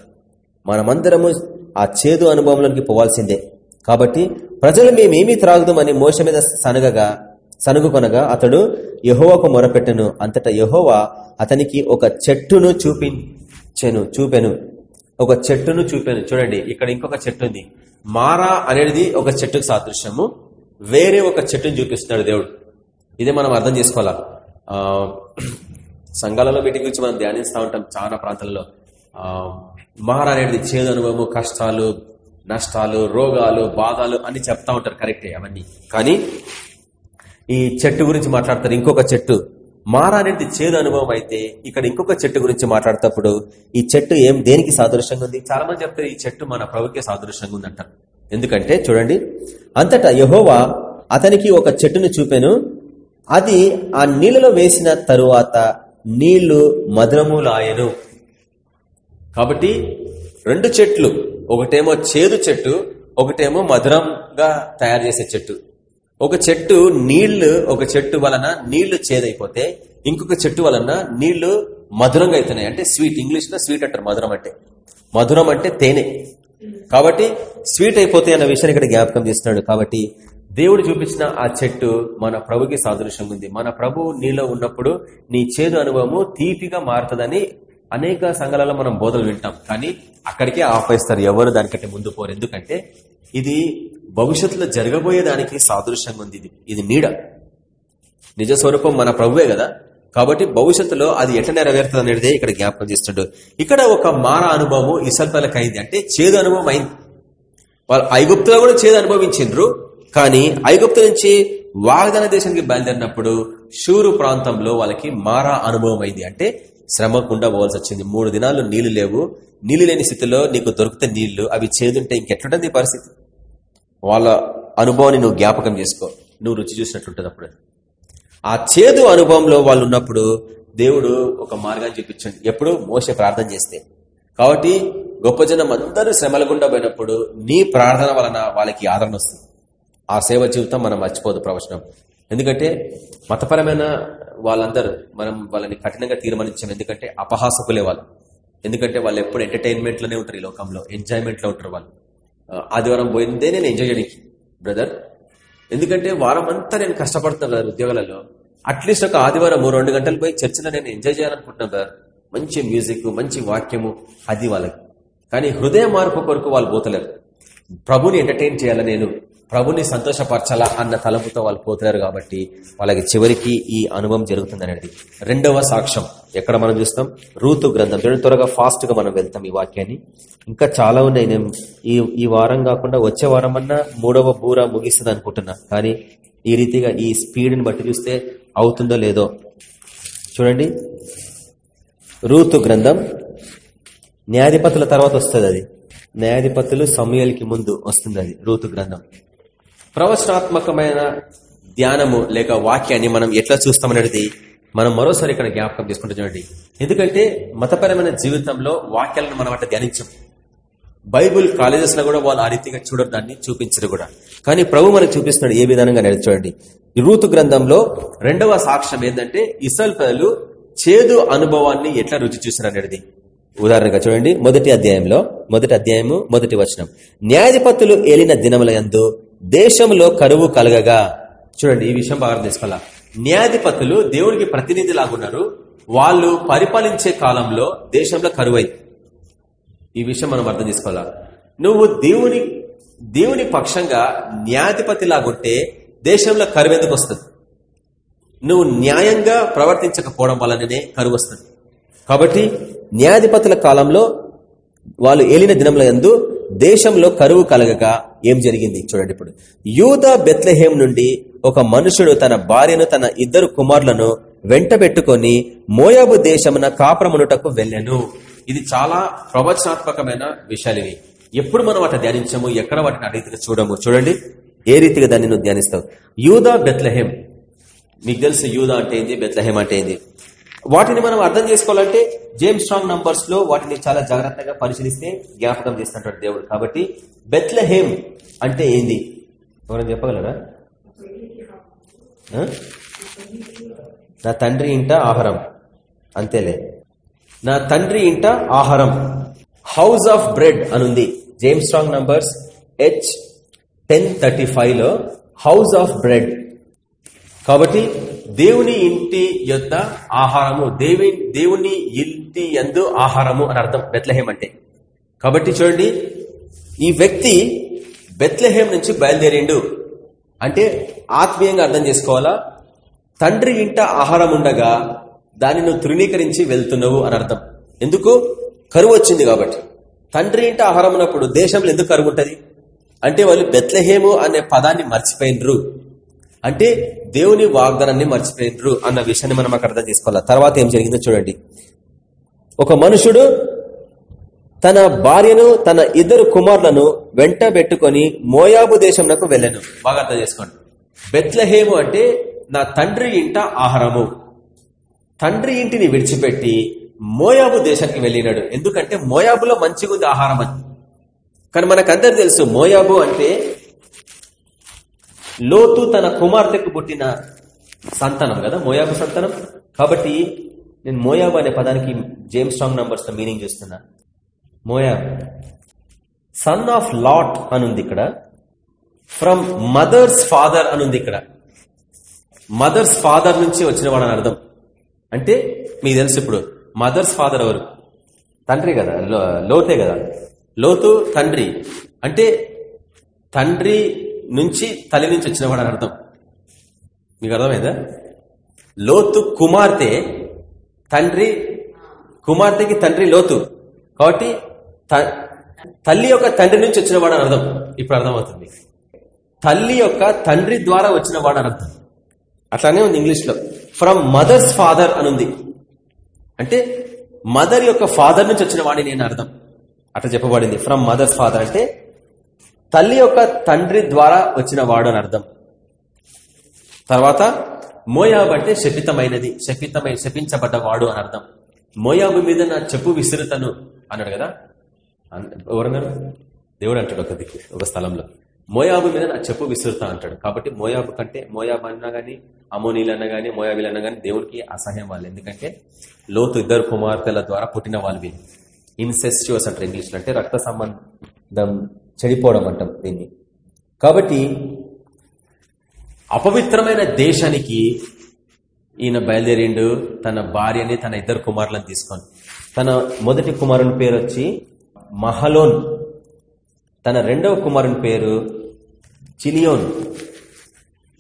మనమందరము ఆ చేదు అనుభవంలోనికి పోవాల్సిందే. కాబట్టి ప్రజలు మేమేమీ త్రాగుదామని మోస మీద సనగగా సనుగుకొనగా అతడు యహోవకు మొరపెట్టెను. అంతటా యహోవా అతనికి ఒక చెట్టును చూపించెను చూపెను. ఒక చెట్టును చూపాను. చూడండి ఇక్కడ ఇంకొక చెట్టు ఉంది మారా అనేది ఒక చెట్టుకు సాదృశ్యము. వేరే ఒక చెట్టును చూపిస్తున్నాడు దేవుడు. ఇదే మనం అర్థం చేసుకోవాలా? సంఘాలలో వీటి గురించి మనం ధ్యానిస్తూ ఉంటాం చాలా ప్రాంతాలలో. మారా అనేది చేదు అనుభవము కష్టాలు నష్టాలు రోగాలు బాధలు అని చెప్తా ఉంటారు కరెక్టే అవన్నీ. కానీ ఈ చెట్టు గురించి మాట్లాడతారు ఇంకొక చెట్టు. మారా అనేది చేదు అనుభవం అయితే ఇక్కడ ఇంకొక చెట్టు గురించి మాట్లాడేటప్పుడు ఈ చెట్టు ఏం దేనికి సాదృశ్యంగా ఉంది? చాలా మంది చెప్తారు ఈ చెట్టు మన ప్రభుకే సాదృశ్యంగా ఉంది అంటారు ఎందుకంటే చూడండి అంతటా యహోవా అతనికి ఒక చెట్టును చూపెను. అది ఆ నీళ్ళలో వేసిన తరువాత నీళ్ళు మధురములాయను. కాబట్టి రెండు చెట్లు ఒకటేమో చేదు చెట్టు ఒకటేమో మధురంగా తయారు చేసే చెట్టు. ఒక చెట్టు నీళ్ళు ఒక చెట్టు వలన నీళ్ళు చేదైపోతే ఇంకొక చెట్టు వలన నీళ్ళు మధురంగా అవుతున్నాయి అంటే స్వీట్ ఇంగ్లీష్లో స్వీట్ అంటారు మధురం అంటే. మధురం అంటే తేనె. కాబట్టి స్వీట్ అయిపోతే అన్న విషయాన్ని ఇక్కడ జ్ఞాపకం చేస్తున్నాడు. కాబట్టి దేవుడు చూపించిన ఆ చెట్టు మన ప్రభుకి సాదృశ్యం ఉంది. మన ప్రభు నీలో ఉన్నప్పుడు నీ చేదు అనుభవము తీపిగా మారుతుందని అనేక సంఘాలలో మనం బోధలు వింటాం. కానీ అక్కడికే ఆపేస్తారు ఎవరు దానికంటే ముందు పోరు. ఎందుకంటే ఇది భవిష్యత్తులో జరగబోయే దానికి సాదృశ్యంగా ఉంది ఇది. ఇది నీడ. నిజ స్వరూపం మన ప్రభువే కదా. కాబట్టి భవిష్యత్తులో అది ఎట్లా నెరవేరుతుంది అనేది ఇక్కడ జ్ఞాపకం చేస్తుండడు ఇక్కడ ఒక మార అనుభవము ఇసల్పలకు అయింది. అంటే చేదు అనుభవం అయింది. వాళ్ళు ఐగుప్తులో కూడా చేదు అనుభవించిండ్రు. కానీ ఐగుప్తు నుంచి వాగ్దాన దేశానికి బయలుదేరినప్పుడు షూరు ప్రాంతంలో వాళ్ళకి మారా అనుభవం అయింది. అంటే శ్రమకుండా పోవాల్సి వచ్చింది. మూడు దినాలు నీళ్ళు లేవు. నీళ్ళు లేని స్థితిలో నీకు దొరికితే నీళ్ళు అవి చేదుంటే ఇంకెట్లుంటుంది పరిస్థితి? వాళ్ళ అనుభవాన్ని నువ్వు జ్ఞాపకం చేసుకో. నువ్వు రుచి చూసినట్లుంటుంది అప్పుడు. ఆ చేదు అనుభవంలో వాళ్ళు ఉన్నప్పుడు దేవుడు ఒక మార్గాన్ని చూపించండి. ఎప్పుడు? మోస ప్రార్థన చేస్తే. కాబట్టి గొప్ప జనం అందరూ శ్రమల గుండా పోయినప్పుడు నీ ప్రార్థన వలన వాళ్ళకి ఆదరణ వస్తుంది. ఆ సేవ జీవితం మనం మర్చిపోదు ప్రవచనం. ఎందుకంటే మతపరమైన వాళ్ళందరూ మనం వాళ్ళని కఠినంగా తీర్మానించాం ఎందుకంటే అపహాసకులే వాళ్ళు. ఎందుకంటే వాళ్ళు ఎప్పుడు ఎంటర్టైన్మెంట్లోనే ఉంటారు ఈ లోకంలో ఎంజాయ్మెంట్లో ఉంటారు వాళ్ళు. ఆదివారం పోయిందే నేను ఎంజాయ్ చేయడానికి బ్రదర్. ఎందుకంటే వారం అంతా నేను కష్టపడుతున్నా బ్రదర్ ఉద్యోగాలలో. అట్లీస్ట్ ఒక ఆదివారం రెండు గంటలు పోయి చర్చిలో నేను ఎంజాయ్ చేయాలనుకుంటున్నా బ్రదర్. మంచి మ్యూజిక్ మంచి వాక్యము అది వాళ్ళకి. కానీ హృదయ మార్పు కొరకు వాళ్ళు పోతలేరు. ప్రభుని ఎంటర్టైన్ చేయాలి నేను? ప్రభుని సంతోషపరచాలా అన్న తలంపుతో వాళ్ళు పోతున్నారు కాబట్టి వాళ్ళకి చివరికి ఈ అనుభవం జరుగుతుంది అనేది. రెండవ సాక్ష్యం ఎక్కడ మనం చూస్తాం? రూతు గ్రంథం. చూడండి త్వరగా ఫాస్ట్గా మనం వెళ్తాం ఈ వాక్యాన్ని. ఇంకా చాలా ఉన్నాయి. నేను ఈ ఈ వారం కాకుండా వచ్చే వారం అన్నా మూడవ బూర ముగిస్తుంది అనుకుంటున్నా. కానీ ఈ రీతిగా ఈ స్పీడ్ని బట్టి చూస్తే అవుతుందో లేదో. చూడండి. రూతు గ్రంథం. న్యాయాధిపతుల తర్వాత వస్తుంది అది. న్యాయాధిపతులు సమయాలకి ముందు వస్తుంది అది రూతు గ్రంథం. ప్రవచనాత్మకమైన ధ్యానము లేక వాక్యాన్ని మనం ఎట్లా చూస్తామనేది మనం మరోసారి ఇక్కడ జ్ఞాపకం చేసుకుంటూ చూడండి. ఎందుకంటే మతపరమైన జీవితంలో వాక్యాలను మనం అట్లా ధ్యానించం. బైబుల్ కాలేజెస్లో కూడా వాళ్ళు ఆ రీతిగా చూడరు దాన్ని చూపించరు కూడా. కానీ ప్రభు మనకు చూపిస్తున్నాడు ఏ విధానంగా చూడండి. రూతు గ్రంథంలో రెండవ సాక్ష్యం ఏంటంటే ఇసల్ ప్రజలు చేదు అనుభవాన్ని ఎట్లా రుచి చూసారు అనేది. ఉదాహరణగా చూడండి మొదటి అధ్యాయంలో మొదటి అధ్యాయము మొదటి వచనం. న్యాయాధిపతులు ఏలిన దినముల యందు దేశంలో కరువు కలగగా. చూడండి ఈ విషయం బాగా తెలుసుకోవాలా న్యాయాధిపతులు దేవుడికి ప్రతినిధి లాగున్నారు వాళ్ళు పరిపాలించే కాలంలో దేశంలో కరువై ఈ విషయం మనం అర్థం చేసుకోవాలా? నువ్వు దేవుని దేవుని పక్షంగా న్యాయాధిపతి లాగుంటే దేశంలో కరువు ఎందుకు వస్తుంది? నువ్వు న్యాయంగా ప్రవర్తించకపోవడం వల్లనే కరువు వస్తుంది. కాబట్టి న్యాయాధిపతుల కాలంలో వాళ్ళు ఏలిన దినంలో ఎందు దేశంలో కరువు కలగగా ఏం జరిగింది? చూడండి ఇప్పుడు. యూద బెత్లహేం నుండి ఒక మనుషుడు తన భార్యను తన ఇద్దరు కుమారులను వెంటబెట్టుకొని మోయాబు దేశమున కాపురమునుటకు వెళ్ళాను. ఇది చాలా ప్రవచనాత్మకమైన విషయాలు ఇవి ఎప్పుడు మనం వాటిని ధ్యానించము? ఎక్కడ వాటిని అడిగితే చూడము? చూడండి. ఏ రీతిగా దాన్ని నువ్వు ధ్యానిస్తావు? యూదా బెత్లహేం. మీకు తెలుసు యూదా అంటే ఏంది? బెత్లహేం అంటే ఏంది? వాటిని మనం అర్థం చేసుకోవాలంటే జేమ్స్ స్ట్రాంగ్ నంబర్స్లో వాటిని చాలా జాగ్రత్తగా పరిశీలిస్తే జ్ఞాపకం చేస్తున్నటువంటి దేవుడు. కాబట్టి బెత్లహేమ్ అంటే ఏంది? ఎవరైనా చెప్పగలరా? నా తండ్రి ఇంట ఆహారం. అంతేలే. నా తండ్రి ఇంట ఆహారం. హౌస్ ఆఫ్ బ్రెడ్ అనుంది. James Strong numbers H ten thirty ఫైవ్లో హౌస్ ఆఫ్ బ్రెడ్. కాబట్టి దేవుని ఇంటి యొక్క ఆహారము దేవి దేవుని ఇంటి ఎందు ఆహారము అని అర్థం. బెత్లహేం అంటే. కాబట్టి చూడండి ఈ వ్యక్తి బెత్లహేం నుంచి బయలుదేరిండు. అంటే ఆత్మీయంగా అర్థం చేసుకోవాలా? తండ్రి ఇంట ఆహారం ఉండగా దాన్ని నువ్వు తృణీకరించి వెళ్తున్నావు అని అర్థం. ఎందుకు? కరువు వచ్చింది కాబట్టి. తండ్రి ఇంట ఆహారం ఉన్నప్పుడు దేశంలో ఎందుకు కరువు ఉంటుంది? అంటే వాళ్ళు బెత్లహేము అనే పదాన్ని మర్చిపోయినరు. అంటే దేవుని వాగ్దానాన్ని మర్చిపోయినరు అన్న విషయాన్ని మనం అక్కడ అర్థం చేసుకోవాలి? తర్వాత ఏం జరిగిందో చూడండి. ఒక మనుషుడు తన భార్యను తన ఇద్దరు కుమారులను వెంట పెట్టుకుని మోయాబు దేశంలో వెళ్ళాను బాగా అర్థం చేసుకోండి. బెత్లహేము అంటే నా తండ్రి ఇంట ఆహారము. తండ్రి ఇంటిని విడిచిపెట్టి మోయాబు దేశానికి వెళ్ళినాడు. ఎందుకంటే మోయాబులో మంచిగా ఉంది ఆహారం అని కానీ మనకందరు తెలుసు మోయాబు అంటే లోతు తన కుమార్తెకు పుట్టిన సంతానం కదా మోయాబు సంతానం? కాబట్టి నేను మోయాబు అనే పదానికి జేమ్స్ స్ట్రాంగ్ నంబర్స్తో మీనింగ్ చూస్తున్నా. మోయాబ్. సన్ ఆఫ్ లాట్ అనుంది ఇక్కడ. ఫ్రమ్ మదర్స్ ఫాదర్ అనుంది ఇక్కడ. మదర్స్ ఫాదర్ నుంచి వచ్చిన వాడు అని అర్థం. అంటే మీకు తెలుసు ఇప్పుడు మదర్స్ ఫాదర్ ఎవరు? తండ్రి కదా లోతే కదా. లోతు తండ్రి. అంటే తండ్రి నుంచి తల్లి నుంచి వచ్చినవాడు అని అర్థం. మీకు అర్థమైందా? లోతు కుమార్తె తండ్రి కుమార్తెకి తండ్రి లోతు. కాబట్టి తల్లి యొక్క తండ్రి నుంచి వచ్చినవాడు అని అర్థం. ఇప్పుడు అర్థమవుతుంది. తల్లి యొక్క తండ్రి ద్వారా వచ్చినవాడు అని అర్థం. అట్లానే ఉంది ఇంగ్లీష్లో. ఫ్రమ్ మదర్స్ ఫాదర్ అనుంది అంటే మదర్ యొక్క ఫాదర్ నుంచి వచ్చిన వాడిని నేను అర్థం. అట్లా చెప్పబడింది. ఫ్రమ్ మదర్స్ ఫాదర్ అంటే తల్లి యొక్క తండ్రి ద్వారా వచ్చిన వాడు అని అర్థం. తర్వాత మోయాబు అంటే శపితమైనది శపితమై శపించబడ్డ వాడు అని అర్థం. మోయాబు మీద నా చెప్పు విసురుతను అన్నాడు కదా? ఎవరన్నారు? దేవుడు అంటాడు ఒక దిక్కు ఒక స్థలంలో. మోయాబు మీద నా చెప్పు విసురుతా అంటాడు. కాబట్టి మోయాబు కంటే మోయాబు అన్నా గానీ అమోనీలు అన్నా గానీ మోయాబీలు అన్నా గానీ దేవుడికి అసహ్యం వాళ్ళు. ఎందుకంటే లోతు ఇద్దరు కుమార్తెల ద్వారా పుట్టిన వాళ్ళు వీళ్ళు. ఇన్సెస్టివస్ అంటారు ఇంగ్లీష్లో అంటే రక్త సంబంధం చెడిపోవడం అంటాం దీన్ని. కాబట్టి అపవిత్రమైన దేశానికి ఈయన బయలుదేరిండు తన భార్యని తన ఇద్దరు కుమారులను తీసుకొని. తన మొదటి కుమారుని పేరు వచ్చి మహలోన్. తన రెండవ కుమారుని పేరు చిలియోన్.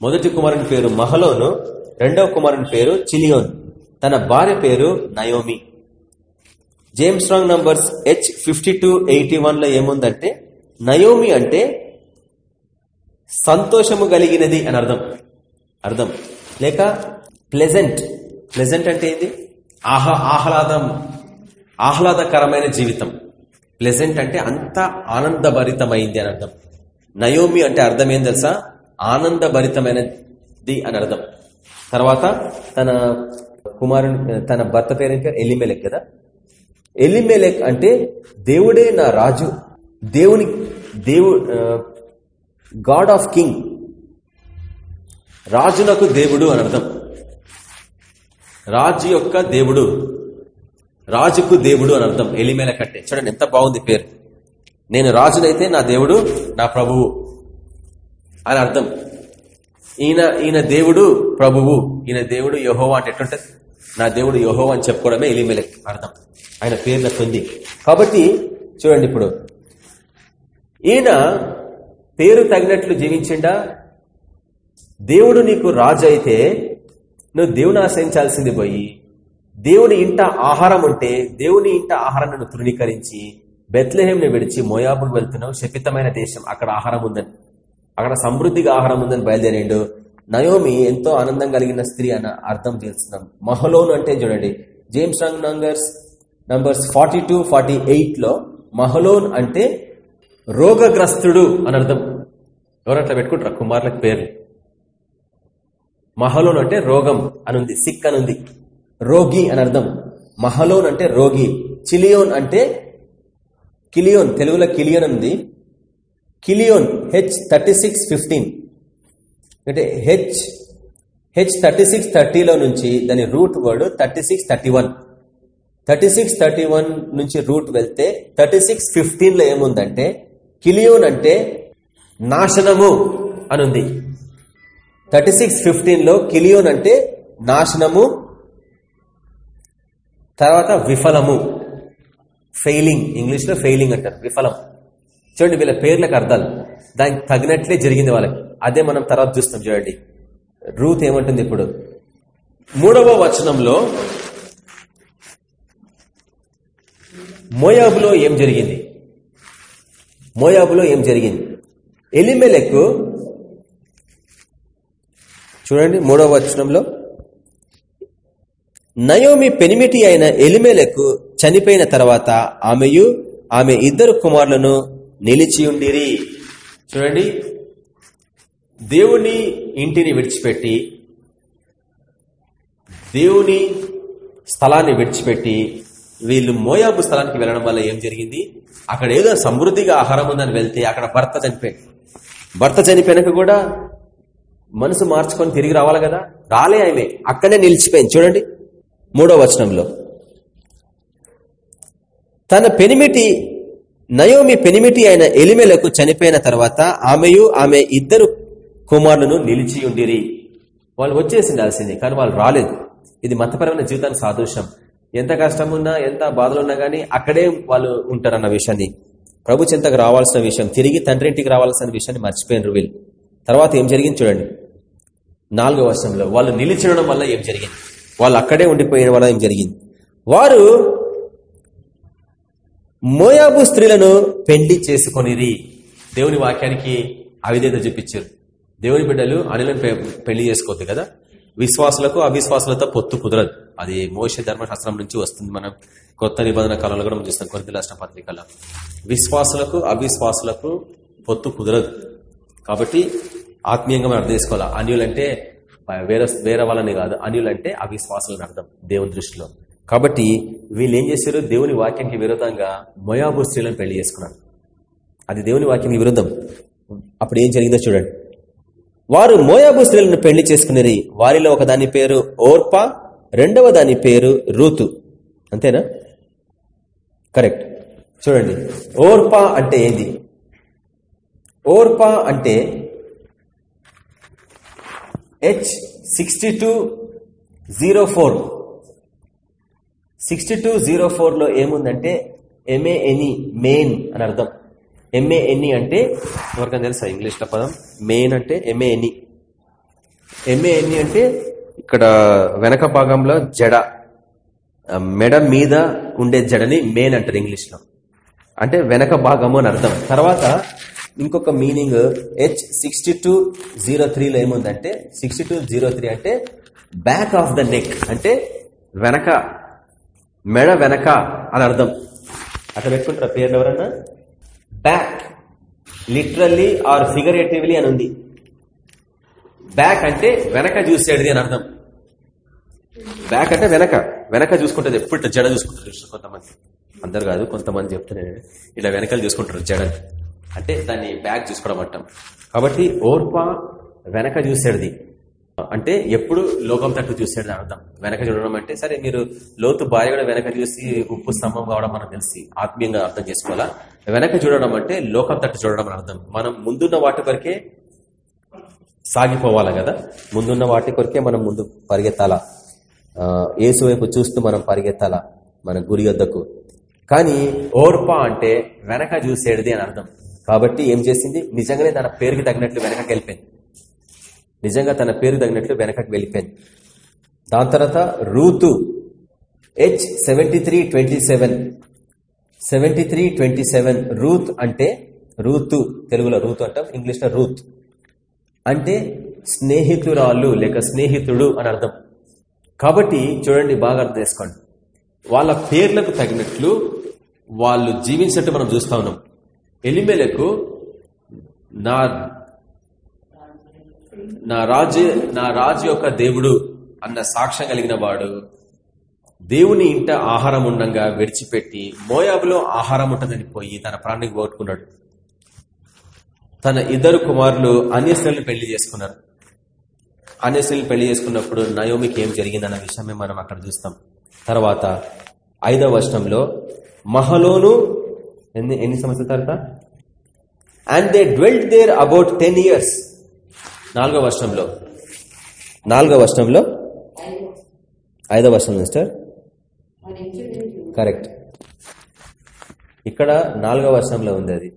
మొదటి కుమారుని పేరు మహలోను రెండవ కుమారుని పేరు చిలియోన్. తన భార్య పేరు Naomi. James Strong numbers H fifty two eighty వన్లో ఏముందంటే నయోమి అంటే సంతోషము కలిగినది అని అర్థం. అర్థం. లేక ప్లెజెంట్ ప్లెజెంట్ అంటే ఏంది? ఆహా ఆహ్లాదం. ఆహ్లాదకరమైన జీవితం. ప్లెజెంట్ అంటే అంత ఆనందభరితమైంది అని అర్థం. నయోమి అంటే అర్థం ఏం తెలుసా? ఆనందభరితమైనది అని అర్థం. తర్వాత తన కుమారుని తన భర్త పేరు పేరు ఎలిమెలెక్ కదా? ఎలిమెలెక్ అంటే దేవుడే నా రాజు దేవుని దేవు గాడ్ ఆఫ్ కింగ్ రాజునకు దేవుడు అని అర్థం. రాజు యొక్క దేవుడు రాజుకు దేవుడు అని అర్థం. ఎలిమేల కట్టే చూడండి ఎంత బాగుంది పేరు. నేను రాజునైతే నా దేవుడు నా ప్రభువు అని అర్థం. ఈయన ఈయన దేవుడు ప్రభువు ఈయన దేవుడు యహోవా అంటే ఎట్లుంటది నా దేవుడు యహోవా అని చెప్పుకోవడమే ఎలిమెలక్ అర్థం. ఆయన పేర్ల ఉంది కాబట్టి చూడండి ఇప్పుడు ఈయన పేరు తగినట్లు జీవించిండా? దేవుడు నీకు రాజు అయితే నువ్వు దేవుని ఆశ్రయించాల్సింది పోయి దేవుని ఇంట ఆహారం ఉంటే దేవుని ఇంట ఆహారాన్ని తృణీకరించి బెత్లహేంని విడిచి మోయాబుకు వెళ్తున్నావు. శపితమైన దేశం. అక్కడ ఆహారం ఉందని. అక్కడ సమృద్ధిగా ఆహారం ఉందని బయలుదేరిండు. నయోమి ఎంతో ఆనందం కలిగిన స్త్రీ అని అర్థం చేస్తున్నాం. మహలోన్ అంటే చూడండి. James Strong numbers numbers forty two forty ఎయిట్లో మహలోన్ అంటే రోగగ్రస్తుడు అని అర్థం. ఎవరు అట్లా పెట్టుకుంటారు కుమారులకు పేర్లు. మహలోన్ అంటే రోగం అనుంది సిక్ అనుంది. రోగి అని అర్థం. మహలోన్ అంటే రోగి. చిలియోన్ అంటే కిలియోన్ తెలుగులో కిలియోన్ ఉంది. Chilion H thirty six fifteen. అంటే హెచ్ హెచ్ థర్టీ సిక్స్ థర్టీలో నుంచి దాని root word thirty six thirty one. Thirty six thirty one నుంచి రూట్ వెళ్తే థర్టీ సిక్స్ ఫిఫ్టీన్లో ఏముందంటే కిలియోన్ అంటే నాశనము అనుంది. థర్టీ సిక్స్ ఫిఫ్టీన్లో కిలియోన్ అంటే నాశనము తర్వాత విఫలము. ఫెయిలింగ్ ఇంగ్లీష్లో ఫెయిలింగ్ అంటారు విఫలం. చూడండి వీళ్ళ పేర్లకు అర్థాలు. దానికి తగినట్లే జరిగింది వాళ్ళకి. అదే మనం తర్వాత చూస్తాం చూడండి. రూత్ ఏమంటుంది ఇప్పుడు? మూడవ వచనంలో మోయాబులో ఏం జరిగింది? మోయాబులో ఏం జరిగింది? ఎలిమెలకు చూడండి మూడవ వచనంలో. నయోమి పెనిమిటి అయిన ఎలిమెలకు చనిపోయిన తర్వాత ఆమెయు ఆమె ఇద్దరు కుమారులను నిలిచియుండిరి చూడండి. దేవుని ఇంటిని విడిచిపెట్టి దేవుని స్థలాన్ని విడిచిపెట్టి వీళ్ళు మోయాబు స్థలానికి వెళ్ళడం వల్ల ఏం జరిగింది? అక్కడ ఏదో సమృద్ధిగా ఆహారం ఉందని వెళ్తే అక్కడ భర్త చనిపోయాడు. భర్త చనిపోయినాక కూడా మనసు మార్చుకొని తిరిగి రావాలి కదా? రాలే ఆమె అక్కడే నిలిచిపోయింది. చూడండి మూడో వచనంలో. తన పెనిమిటి నయోమి పెనిమిటి అయిన ఎలిమెలకు చనిపోయిన తర్వాత ఆమెయు ఆమె ఇద్దరు కుమారులను నిలిచి ఉండిరి. వాళ్ళు వచ్చేసిండాల్సింది కానీ వాళ్ళు రాలేదు. ఇది మతపరమైన జీవితానికి సాదృశ్యం. ఎంత కష్టమున్నా ఎంత బాధలున్నా కానీ అక్కడే వాళ్ళు ఉంటారన్న విషయాన్ని. ప్రభు చింతకు రావాల్సిన విషయం తిరిగి తండ్రి ఇంటికి రావాల్సిన విషయాన్ని మర్చిపోయినారు వీళ్ళు. తర్వాత ఏం జరిగింది చూడండి. నాలుగో వర్షంలో వాళ్ళు నిలిచడం వల్ల ఏం జరిగింది? వాళ్ళు అక్కడే ఉండిపోయిన వల్ల ఏం జరిగింది? వారు మోయాబు స్త్రీలను పెళ్ళి చేసుకొనిరి. దేవుని వాక్యానికి అవిధేత చూపించారు. దేవుని బిడ్డలు అనిలను పెళ్ళి చేసుకోవద్దు కదా? విశ్వాసులకు అవిశ్వాసులతో పొత్తు కుదరదు. అది మోస ధర్మశాస్త్రం నుంచి వస్తుంది. మనం కొత్త నిబంధన కాలంలో కూడా మనం చూస్తాం. కొరిత రాష్ట్ర పత్రికలో. విశ్వాసులకు అవిశ్వాసులకు పొత్తు కుదరదు. కాబట్టి ఆత్మీయంగా మనం అర్థం చేసుకోవాలి? అన్యులంటే వేరే వేరే వాళ్ళని కాదు. అన్యులంటే అవిశ్వాసులని అర్థం దేవుని దృష్టిలో. కాబట్టి వీళ్ళు ఏం చేశారు? దేవుని వాక్యానికి విరుద్ధంగా మొయాబు స్త్రీలను పెళ్ళి చేసుకున్నారు. అది దేవుని వాక్యానికి విరుద్ధం. అప్పుడు ఏం జరిగిందో చూడండి. వారు మోయాబు స్త్రీలను పెళ్ళి చేసుకునేది వారిలో ఒక దాని పేరు ఓర్పా రెండవ దాని పేరు రూతు. అంతేనా? కరెక్ట్. చూడండి. ఓర్పా అంటే ఏంది? ఓర్పా అంటే H sixty two zero four sixty two zero ఫోర్లో ఏముందంటే ఎంఏఎన్ఈ మెయిన్ అని అర్థం. ఎంఏఎన్ఈ అంటే ఎవరికైనా తెలుసా ఇంగ్లీష్లో పదం? మెయిన్ అంటే ఎంఏఎన్ఈ ఎంఏఎన్ఈ అంటే ఇక్కడ వెనక భాగంలో జడ మెడ మీద ఉండే జడని మెయిన్ అంటారు ఇంగ్లీష్లో. అంటే వెనక భాగము అని అర్థం. తర్వాత ఇంకొక meaning H sixty two zero త్రీలో ఏముందంటే సిక్స్టీ టూ జీరో త్రీ అంటే బ్యాక్ ఆఫ్ ద నెక్ అంటే వెనక మెడ వెనక అని అర్థం. అక్కడ పెట్టుకుంటారా? పేర్లు ఎవరన్నా బ్యాక్ లిటరల్లీ ఆర్ ఫిగరేటివ్లీ అని ఉంది. బ్యాక్ అంటే వెనక చూసేది అని అర్థం. బ్యాక్ అంటే వెనక. వెనక చూసుకుంటుంది ఎప్పుడు జడ చూసుకుంటారు కొంతమంది? అందరు కాదు కొంతమంది చెప్తున్నాను ఇలా వెనకాల చూసుకుంటారు జడ అంటే దాన్ని బ్యాక్ చూసుకోవడం అంటాం. కాబట్టి ఓర్పా వెనక చూసేది. అంటే ఎప్పుడు లోకం తట్టు చూసేది అర్థం. వెనక చూడడం అంటే సరే మీరు లోతు భార్య కూడా వెనక చూసి ఉప్పు స్తంభం కావడం మనం తెలిసి ఆత్మీయంగా అర్థం చేసుకోవాలా? వెనక చూడడం అంటే లోకం తట్టు చూడడం అని అర్థం. మనం ముందున్న వాటి కొరకే సాగిపోవాలా కదా? ముందున్న వాటి కొరకే మనం ముందు పరిగెత్తాలా? ఏసు వైపు చూస్తూ మనం పరిగెత్తాలా మన గురి వద్దకు కానీ ఓర్పా అంటే వెనక చూసేది అని అర్థం. కాబట్టి ఏం చేసింది? నిజంగానే తన పేరుకి తగినట్లు వెనకకి వెళ్ళిపోయింది. నిజంగా తన పేరు తగినట్లు వెనకకి వెళ్ళిపోయింది. దాని తర్వాత Ruth H seventy three twenty seven. Seventy three twenty seven Ruth అంటే రూతు తెలుగులో రూత్ అంటాం ఇంగ్లీష్లో రూత్. అంటే స్నేహితురాలు లేక స్నేహితుడు అని అర్థం. కాబట్టి చూడండి బాగా అర్థం చేసుకోండి. వాళ్ళ పేర్లకు తగినట్లు వాళ్ళు జీవించినట్టు మనం చూస్తా ఉన్నాం. ఎలిమెలకు నా నా రాజు నా రాజు యొక్క దేవుడు అన్న సాక్ష్యం కలిగిన వాడు. దేవుని ఇంట ఆహారం ఉండంగా విడిచిపెట్టి మోయాబులో ఆహారం ఉంటుందని పోయి తన ప్రాణికి పోగొట్టుకున్నాడు. తన ఇద్దరు కుమారులు అన్యశ్రులను పెళ్ళి చేసుకున్నారు. అన్యశ్రులను పెళ్ళి చేసుకున్నప్పుడు నయోమికి ఏం జరిగిందన్న విషయమే మనం అక్కడ చూస్తాం. తర్వాత ఐదవ వర్షంలో మహలోను ఎన్ని ఎన్ని సంవత్సరాల తర్వాత? And they dwelt there about ten years నాలుగో వర్షంలో నాలుగో వర్షంలో ఐదో వర్షం సార్ కరెక్ట్ ఇక్కడ నాలుగో వర్షంలో ఉంది అది.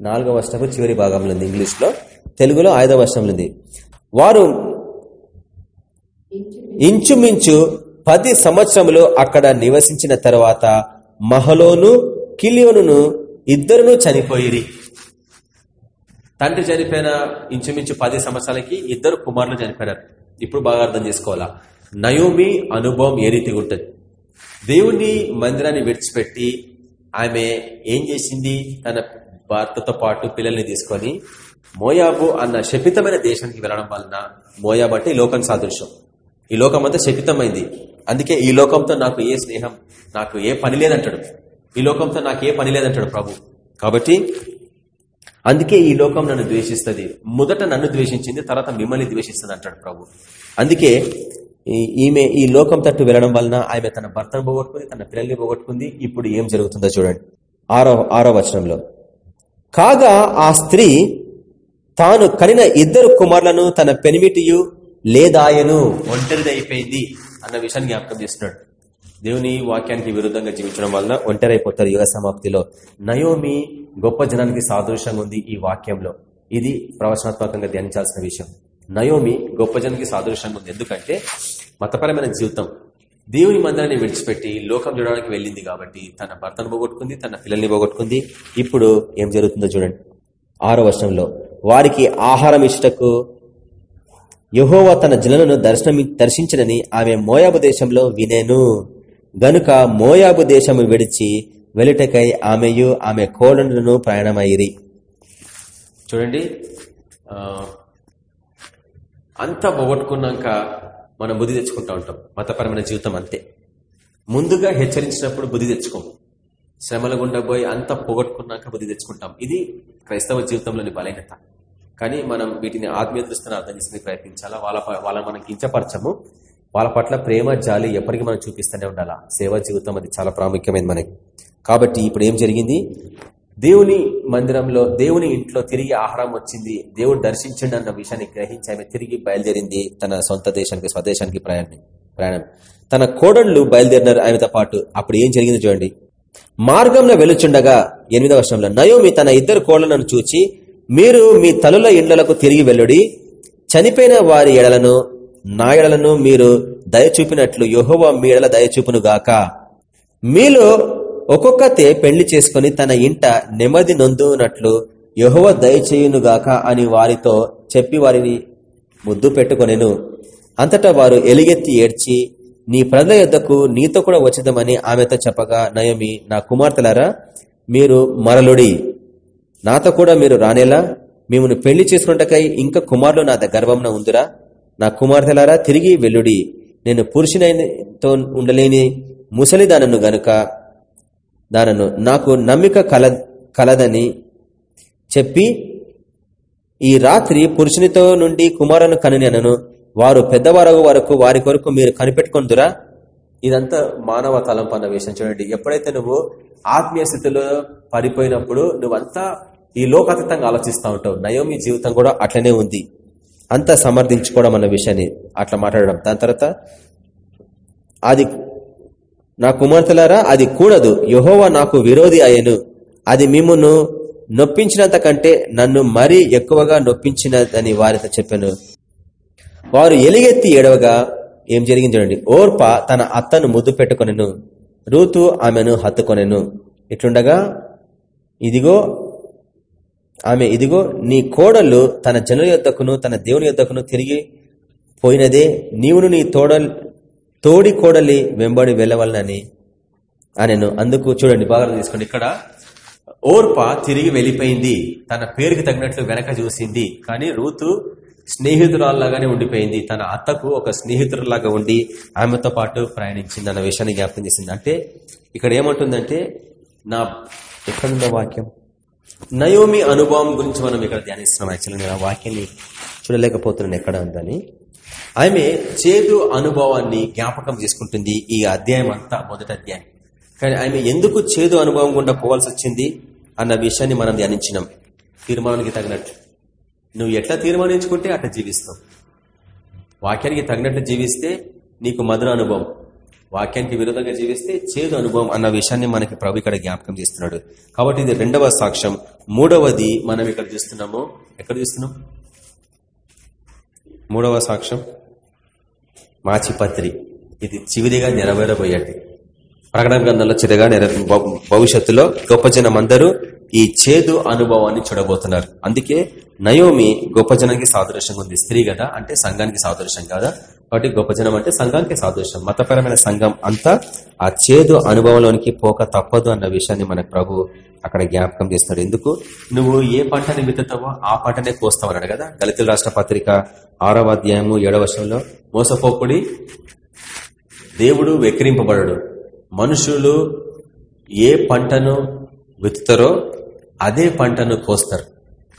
నాలుగో వర్షపు చివరి భాగంలో ఉంది ఇంగ్లీష్లో. తెలుగులో ఐదో వర్షంలో ఉంది. వారు ఇంచుమించు పది సంవత్సరములు అక్కడ నివసించిన తర్వాత మహలోను కిలియోను ఇద్దరును చనిపోయిరి. తండ్రి చనిపోయిన ఇంచుమించు పది సంవత్సరాలకి ఇద్దరు కుమారులు చనిపోయినారు. ఇప్పుడు బాగా అర్థం చేసుకోవాలా. నయోమి అనుభవం ఏ రీతిగా ఉంటుంది? దేవుని మందిరాన్ని విడిచిపెట్టి ఆమె ఏం చేసింది? తన భర్తతో పాటు పిల్లల్ని తీసుకొని మోయాబు అన్న శపితమైన దేశానికి వెళ్ళడం వలన మోయాబు అంటే ఈ లోకం సాదృశ్యం. ఈ లోకం అంతా శపితమైంది. అందుకే ఈ లోకంతో నాకు ఏ స్నేహం నాకు ఏ పని లేదంటాడు. ఈ లోకంతో నాకు ఏ పని లేదంటాడు ప్రభు. కాబట్టి అందుకే ఈ లోకం నన్ను ద్వేషిస్తుంది. మొదట నన్ను ద్వేషించింది తర్వాత మిమ్మల్ని ద్వేషిస్తుంది అంటాడు ప్రభు. అందుకే ఈమె ఈ లోకం తట్టు వెళ్ళడం వలన ఆమె తన భర్తను పోగొట్టుకుంది తన పిల్లల్ని పోగొట్టుకుంది. ఇప్పుడు ఏం జరుగుతుందో చూడండి. ఆరో ఆరో వచనంలో. కాగా ఆ స్త్రీ తాను కనిన ఇద్దరు కుమారులను తన పెనిమిటియు లేదాయను. ఒంటరిది అయిపోయింది అన్న విషయాన్ని జ్ఞాపకం చేస్తున్నాడు. దేవుని వాక్యానికి విరుద్ధంగా జీవించడం వలన ఒంటరైపోతారు యుగ సమాప్తిలో. నయోమి గొప్ప జనానికి సాదృశ్యంగా ఉంది ఈ వాక్యంలో. ఇది ప్రవచనాత్మకంగా ధ్యానించాల్సిన విషయం. నయోమి గొప్ప జనానికి సాదృశ్యంగా ఉంది. ఎందుకంటే మతపరమైన జీవితం. దేవుని మందిరాన్ని విడిచిపెట్టి లోకం చూడడానికి వెళ్ళింది కాబట్టి తన భర్తను పోగొట్టుకుంది తన పిల్లల్ని పోగొట్టుకుంది. ఇప్పుడు ఏం జరుగుతుందో చూడండి. ఆరో వర్షంలో వారికి ఆహారం ఇష్టకు యహోవ తన జనులను దర్శనం దర్శించనని ఆమె మోయాబు దేశంలో వినేను. గనుక మోయాబు దేశము విడిచి వెలుటకై ఆమెయు ఆమె కోడలను ప్రయాణమయ్యి చూడండి అంతా పోగొట్టుకున్నాక మనం బుద్ధి తెచ్చుకుంటా ఉంటాం. మతపరమైన జీవితం అంతే. ముందుగా హెచ్చరించినప్పుడు బుద్ధి తెచ్చుకోము. శ్రమల గుండా పోయి అంతా పోగొట్టుకున్నాక బుద్ధి తెచ్చుకుంటాం. ఇది క్రైస్తవ జీవితంలోని బలహీనత. కానీ మనం వీటిని ఆత్మీయ దృష్టిని అర్థం చేసుకుని ప్రయత్నించాలా? వాళ్ళ వాళ్ళ మనం కించపరచము. వాళ్ళ పట్ల ప్రేమ జాలి ఎప్పటికీ మనం చూపిస్తూనే ఉండాలా? సేవా జీవితం అది చాలా ప్రాముఖ్యమైనది మనకి. కాబట్టి ఇప్పుడు ఏం జరిగింది? దేవుని మందిరంలో దేవుని ఇంట్లో తిరిగి ఆహారం వచ్చింది. దేవుడు దర్శించండి అన్న విషయాన్ని గ్రహించి ఆమె తిరిగి బయలుదేరింది తన సొంత దేశానికి స్వదేశానికి ప్రయాణం ప్రయాణం. తన కోడళ్ళు బయలుదేరినారు ఆయనతో పాటు. అప్పుడు ఏం జరిగింది చూడండి. మార్గంలో వెలుచుండగా ఎనిమిదవ వర్షంలో నయోమి తన ఇద్దరు కోళ్ళను చూచి మీరు మీ తలుల ఇండ్లకు తిరిగి వెళ్ళుడి. చనిపోయిన వారి ఎడలను నా ఎడలను మీరు దయచూపినట్లు యహోవ మీ ఎడల దయచూపును గాక. మీలో ఒక్కొక్కతే పెళ్ళి చేసుకుని తన ఇంట నెమ్మది నొందునట్లు యహోవ దయచేయునుగాక అని వారితో చెప్పి వారిని ముద్దు పెట్టుకొనెను. అంతటా వారు ఎలుగెత్తి ఏడ్చి నీ ప్రజల యుద్ధకు నీతో కూడా వచ్చిద్దామని ఆమెతో చెప్పగా నయమి నా కుమార్తెలారా మీరు మరలుడి. నాతో కూడా మీరు రానేలా? మిమ్మల్ని పెళ్ళి చేసుకుంటకై ఇంకా కుమారులు నా గర్వంన ఉందిరా? నా కుమార్తెలారా తిరిగి వెల్లుడి నేను పురుషునైనతో ఉండలేని ముసలిదానను గనుక దానను నాకు నమ్మిక కల కలదని చెప్పి ఈ రాత్రి పురుషునితో నుండి కుమారుని కనునను వారు పెద్దవారు వరకు వారి కొరకు మీరు కనిపెట్టుకుందురా ఇదంతా మానవ తలంపు అన్న విషయం చూడండి. ఎప్పుడైతే నువ్వు ఆత్మీయ స్థితిలో పడిపోయినప్పుడు నువ్వంతా ఈ లోకాతీతంగా ఆలోచిస్తూ ఉంటావు. నయోమి జీవితం కూడా అట్లనే ఉంది. అంతా సమర్థించుకోవడం అన్న విషయాన్ని అట్లా మాట్లాడడం. దాని తర్వాత అది నా కుమార్తెలారా అది కూడదు. యహోవా నాకు విరోధి అయ్యను. అది మిమ్మును నొప్పించినంత కంటే నన్ను మరీ ఎక్కువగా నొప్పించినదని వారితో చెప్పాను. వారు ఎలుగెత్తి ఏడవగా ఏం జరిగింది చూడండి. ఓర్ప తన అత్తను ముద్దు పెట్టుకొనెను. రూతు ఆమెను హత్తుకొనెను. ఇట్లుండగా ఇదిగో ఆమె ఇదిగో నీ కోడళ్ళు తన జనుల యొద్దకును తన దేవుని యొద్దకును తిరిగి పోయినదే నీవును నీ తోడ తోడి కోడలి వెంబడి వెళ్ళవలనని అనెను. అందుకు చూడండి బాగా తీసుకోండి. ఇక్కడ ఓర్ప తిరిగి వెళ్ళిపోయింది. తన పేరుకి తగినట్లు వెనక చూసింది. కానీ రూతు స్నేహితురాల్లాగానే ఉండిపోయింది. తన అత్తకు ఒక స్నేహితురాలాగా ఉండి ఆమెతో పాటు ప్రయాణించింది అన్న విషయాన్ని జ్ఞాపకం చేసింది. అంటే ఇక్కడ ఏమంటుందంటే నా ఎక్కడున్న వాక్యం? నయోమి అనుభవం గురించి మనం ఇక్కడ ధ్యానిస్తున్నాం యాక్చువల్గా. నేను ఆ వాక్యాన్ని చూడలేకపోతున్నాను ఎక్కడ ఉందని. ఆమె చేదు అనుభవాన్ని జ్ఞాపకం చేసుకుంటుంది ఈ అధ్యాయం అంతా మొదటి అధ్యాయం. కానీ ఆమె ఎందుకు చేదు అనుభవం గుండా పోవాల్సి వచ్చింది అన్న విషయాన్ని మనం ధ్యానించినాం. తీర్మానానికి తగినట్టు. నువ్వు ఎట్లా తీర్మానించుకుంటే అట్లా జీవిస్తావు. వాక్యానికి తగినట్లు జీవిస్తే నీకు మధుర అనుభవం. వాక్యానికి విరుద్ధంగా జీవిస్తే చేదు అనుభవం అన్న విషయాన్ని మనకి ప్రభు ఇక్కడ జ్ఞాపకం చేస్తున్నాడు. కాబట్టి ఇది రెండవ సాక్ష్యం. మూడవది మనం ఇక్కడ చూస్తున్నాము. ఎక్కడ చూస్తున్నాం? మూడవ సాక్ష్యం. మాచిపత్రి. ఇది చివరిగా నెరవేరబోయేది. ప్రకటన గ్రంథంలో చిరగా భవిష్యత్తులో గొప్ప జనం అందరూ ఈ చేదు అనుభవాన్ని చూడబోతున్నారు. అందుకే నయోమి గొప్ప జనానికి సాదృశ్యంగా ఉంది. స్త్రీ కదా అంటే సంఘానికి సాదృశ్యం కదా? కాబట్టి గొప్ప జనం అంటే సంఘానికి సాదృశ్యం. మతపరమైన సంఘం అంతా ఆ చేదు అనుభవంలోనికి పోక తప్పదు అన్న విషయాన్ని మన ప్రభు అక్కడ జ్ఞాపకం చేస్తున్నాడు. ఎందుకు? నువ్వు ఏ పంటని విత్తుతావో ఆ పంటనే కోస్తావు అన్నాడు కదా. దళితుల రాష్ట్ర పత్రిక ఆరవ అధ్యాయము ఏడవ వర్షంలో మోసపోకుడి దేవుడు వెక్కిరింపబడడు. మనుషులు ఏ పంటను విత్తుతారో అదే పంటను కోస్తారు.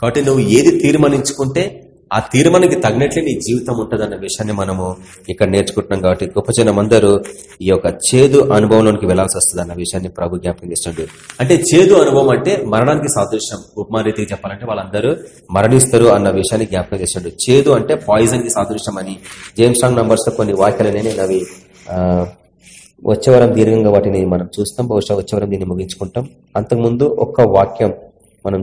కాబట్టి నువ్వు ఏది తీర్మానించుకుంటే ఆ తీర్మానానికి తగినట్లే నీ జీవితం ఉంటుందన్న విషయాన్ని మనము ఇక్కడ నేర్చుకుంటున్నాం కాబట్టి గొప్ప జనం అందరూ ఈ యొక్క చేదు అనుభవంలోనికి వెళ్ళాల్సి వస్తుంది అన్న విషయాన్ని ప్రభు జ్ఞాపకం చేస్తుండే. అంటే చేదు అనుభవం అంటే మరణానికి సాదృశ్యం. ఉపమా రీతికి చెప్పాలంటే వాళ్ళందరూ మరణిస్తారు అన్న విషయాన్ని జ్ఞాపకం చేస్తుండే. చేదు అంటే పాయిజన్కి సాదృశ్యం అని. జేమ్స్ రాంగ్ నంబర్స్లో కొన్ని వాక్యాలనే నేను అవి వచ్చే వారం దీర్ఘంగా వాటిని మనం చూస్తాం. బహుశా వచ్చే వారం దీన్ని ముగించుకుంటాం. అంతకుముందు ఒక్క వాక్యం మనం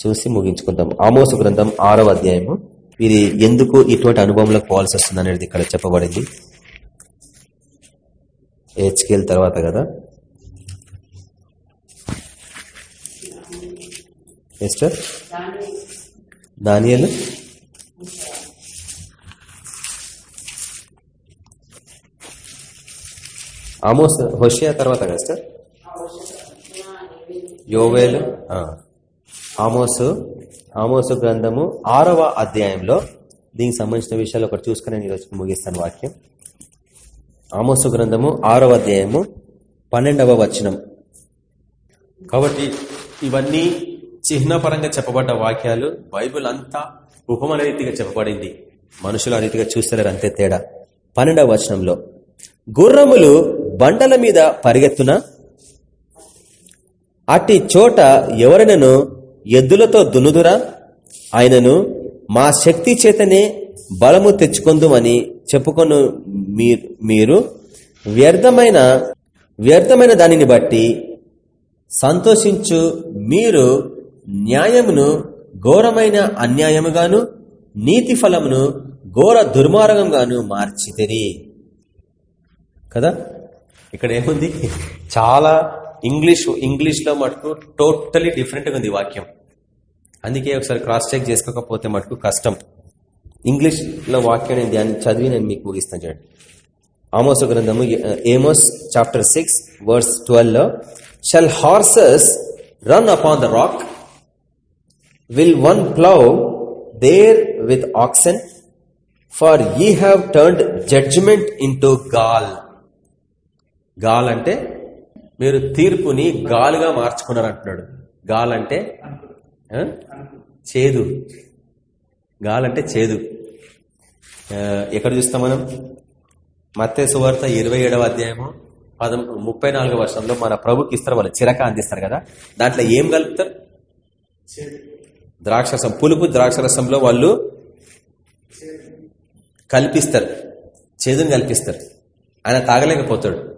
చూసి ముగించుకుంటాం ఆమోసు గ్రంథం ఆరవ అధ్యాయము. ఇది ఎందుకు ఇటువంటి అనుభవంలోకి పోవాల్సి వస్తుంది అనేది ఇక్కడ చెప్పబడింది. హెచ్కేల్ తర్వాత కదా. మిస్టర్ దానియల్? ఆమోస్ హోషియా తర్వాత కదా సార్ యోవేలు ఆమోసు ఆమోసు గ్రంథము ఆరవ అధ్యాయంలో దీనికి సంబంధించిన విషయాలు ఒకటి చూసుకుని నేను ఈరోజు ముగిస్తాను వాక్యం. ఆమోసు గ్రంథము ఆరవ అధ్యాయము పన్నెండవ వచనం. కాబట్టి ఇవన్నీ చిహ్నపరంగా చెప్పబడ్డ వాక్యాలు బైబుల్ అంతా ఉపమాన రీతిగా చెప్పబడింది. మనుషులు ఆ రీతిగా చూస్తారు అంతే తేడా. పన్నెండవ వచనంలో గుర్రములు బండల మీద పరిగెత్తున? అట్టి చోట ఎవరినను ఎద్దులతో దునుదురా ఆయనను మా శక్తి చేతనే బలము తెచ్చుకొందుమని చెప్పుకొను మీరు వ్యర్థమైన వ్యర్థమైన దానిని బట్టి సంతోషించు మీరు న్యాయమును ఘోరమైన అన్యాయముగాను నీతి ఫలమును ఘోర దుర్మార్గంగాను మార్చితిరి. కదా? ఇక్కడ ఏముంది? చాలా ఇంగ్లీష్ ఇంగ్లీష్లో మటుకు టోటలీ డిఫరెంట్గా ఉంది వాక్యం. అందుకే ఒకసారి క్రాస్ చెక్ చేసుకోకపోతే మటుకు కష్టం. ఇంగ్లీష్లో వాక్యం నేను దాన్ని చదివి నేను మీకు ఊహిస్తాను చూడండి. ఆమోస్ గ్రంథము Amos chapter six verse ట్వెల్వ్లో shall horses run upon the rock will one plough there with oxen for ye have turned judgement in gall gall అంటే మీరు తీర్పుని గాలుగా మార్చుకున్నారు అంటున్నాడు గాలంటే చేదు. గాలంటే చేదు. ఎక్కడ చూస్తాం మనం? మత్తే సువార్త ఇరవై ఏడవ అధ్యాయము పద ముప్పై నాలుగో వర్షంలో మన ప్రభుకి ఇస్తారు వాళ్ళు చిరక అందిస్తారు కదా? దాంట్లో ఏం కలుపుతారు? ద్రాక్షరసం. పులుపు ద్రాక్షరసంలో వాళ్ళు కల్పిస్తారు. చేదుని కల్పిస్తారు. ఆయన తాగలేకపోతాడు.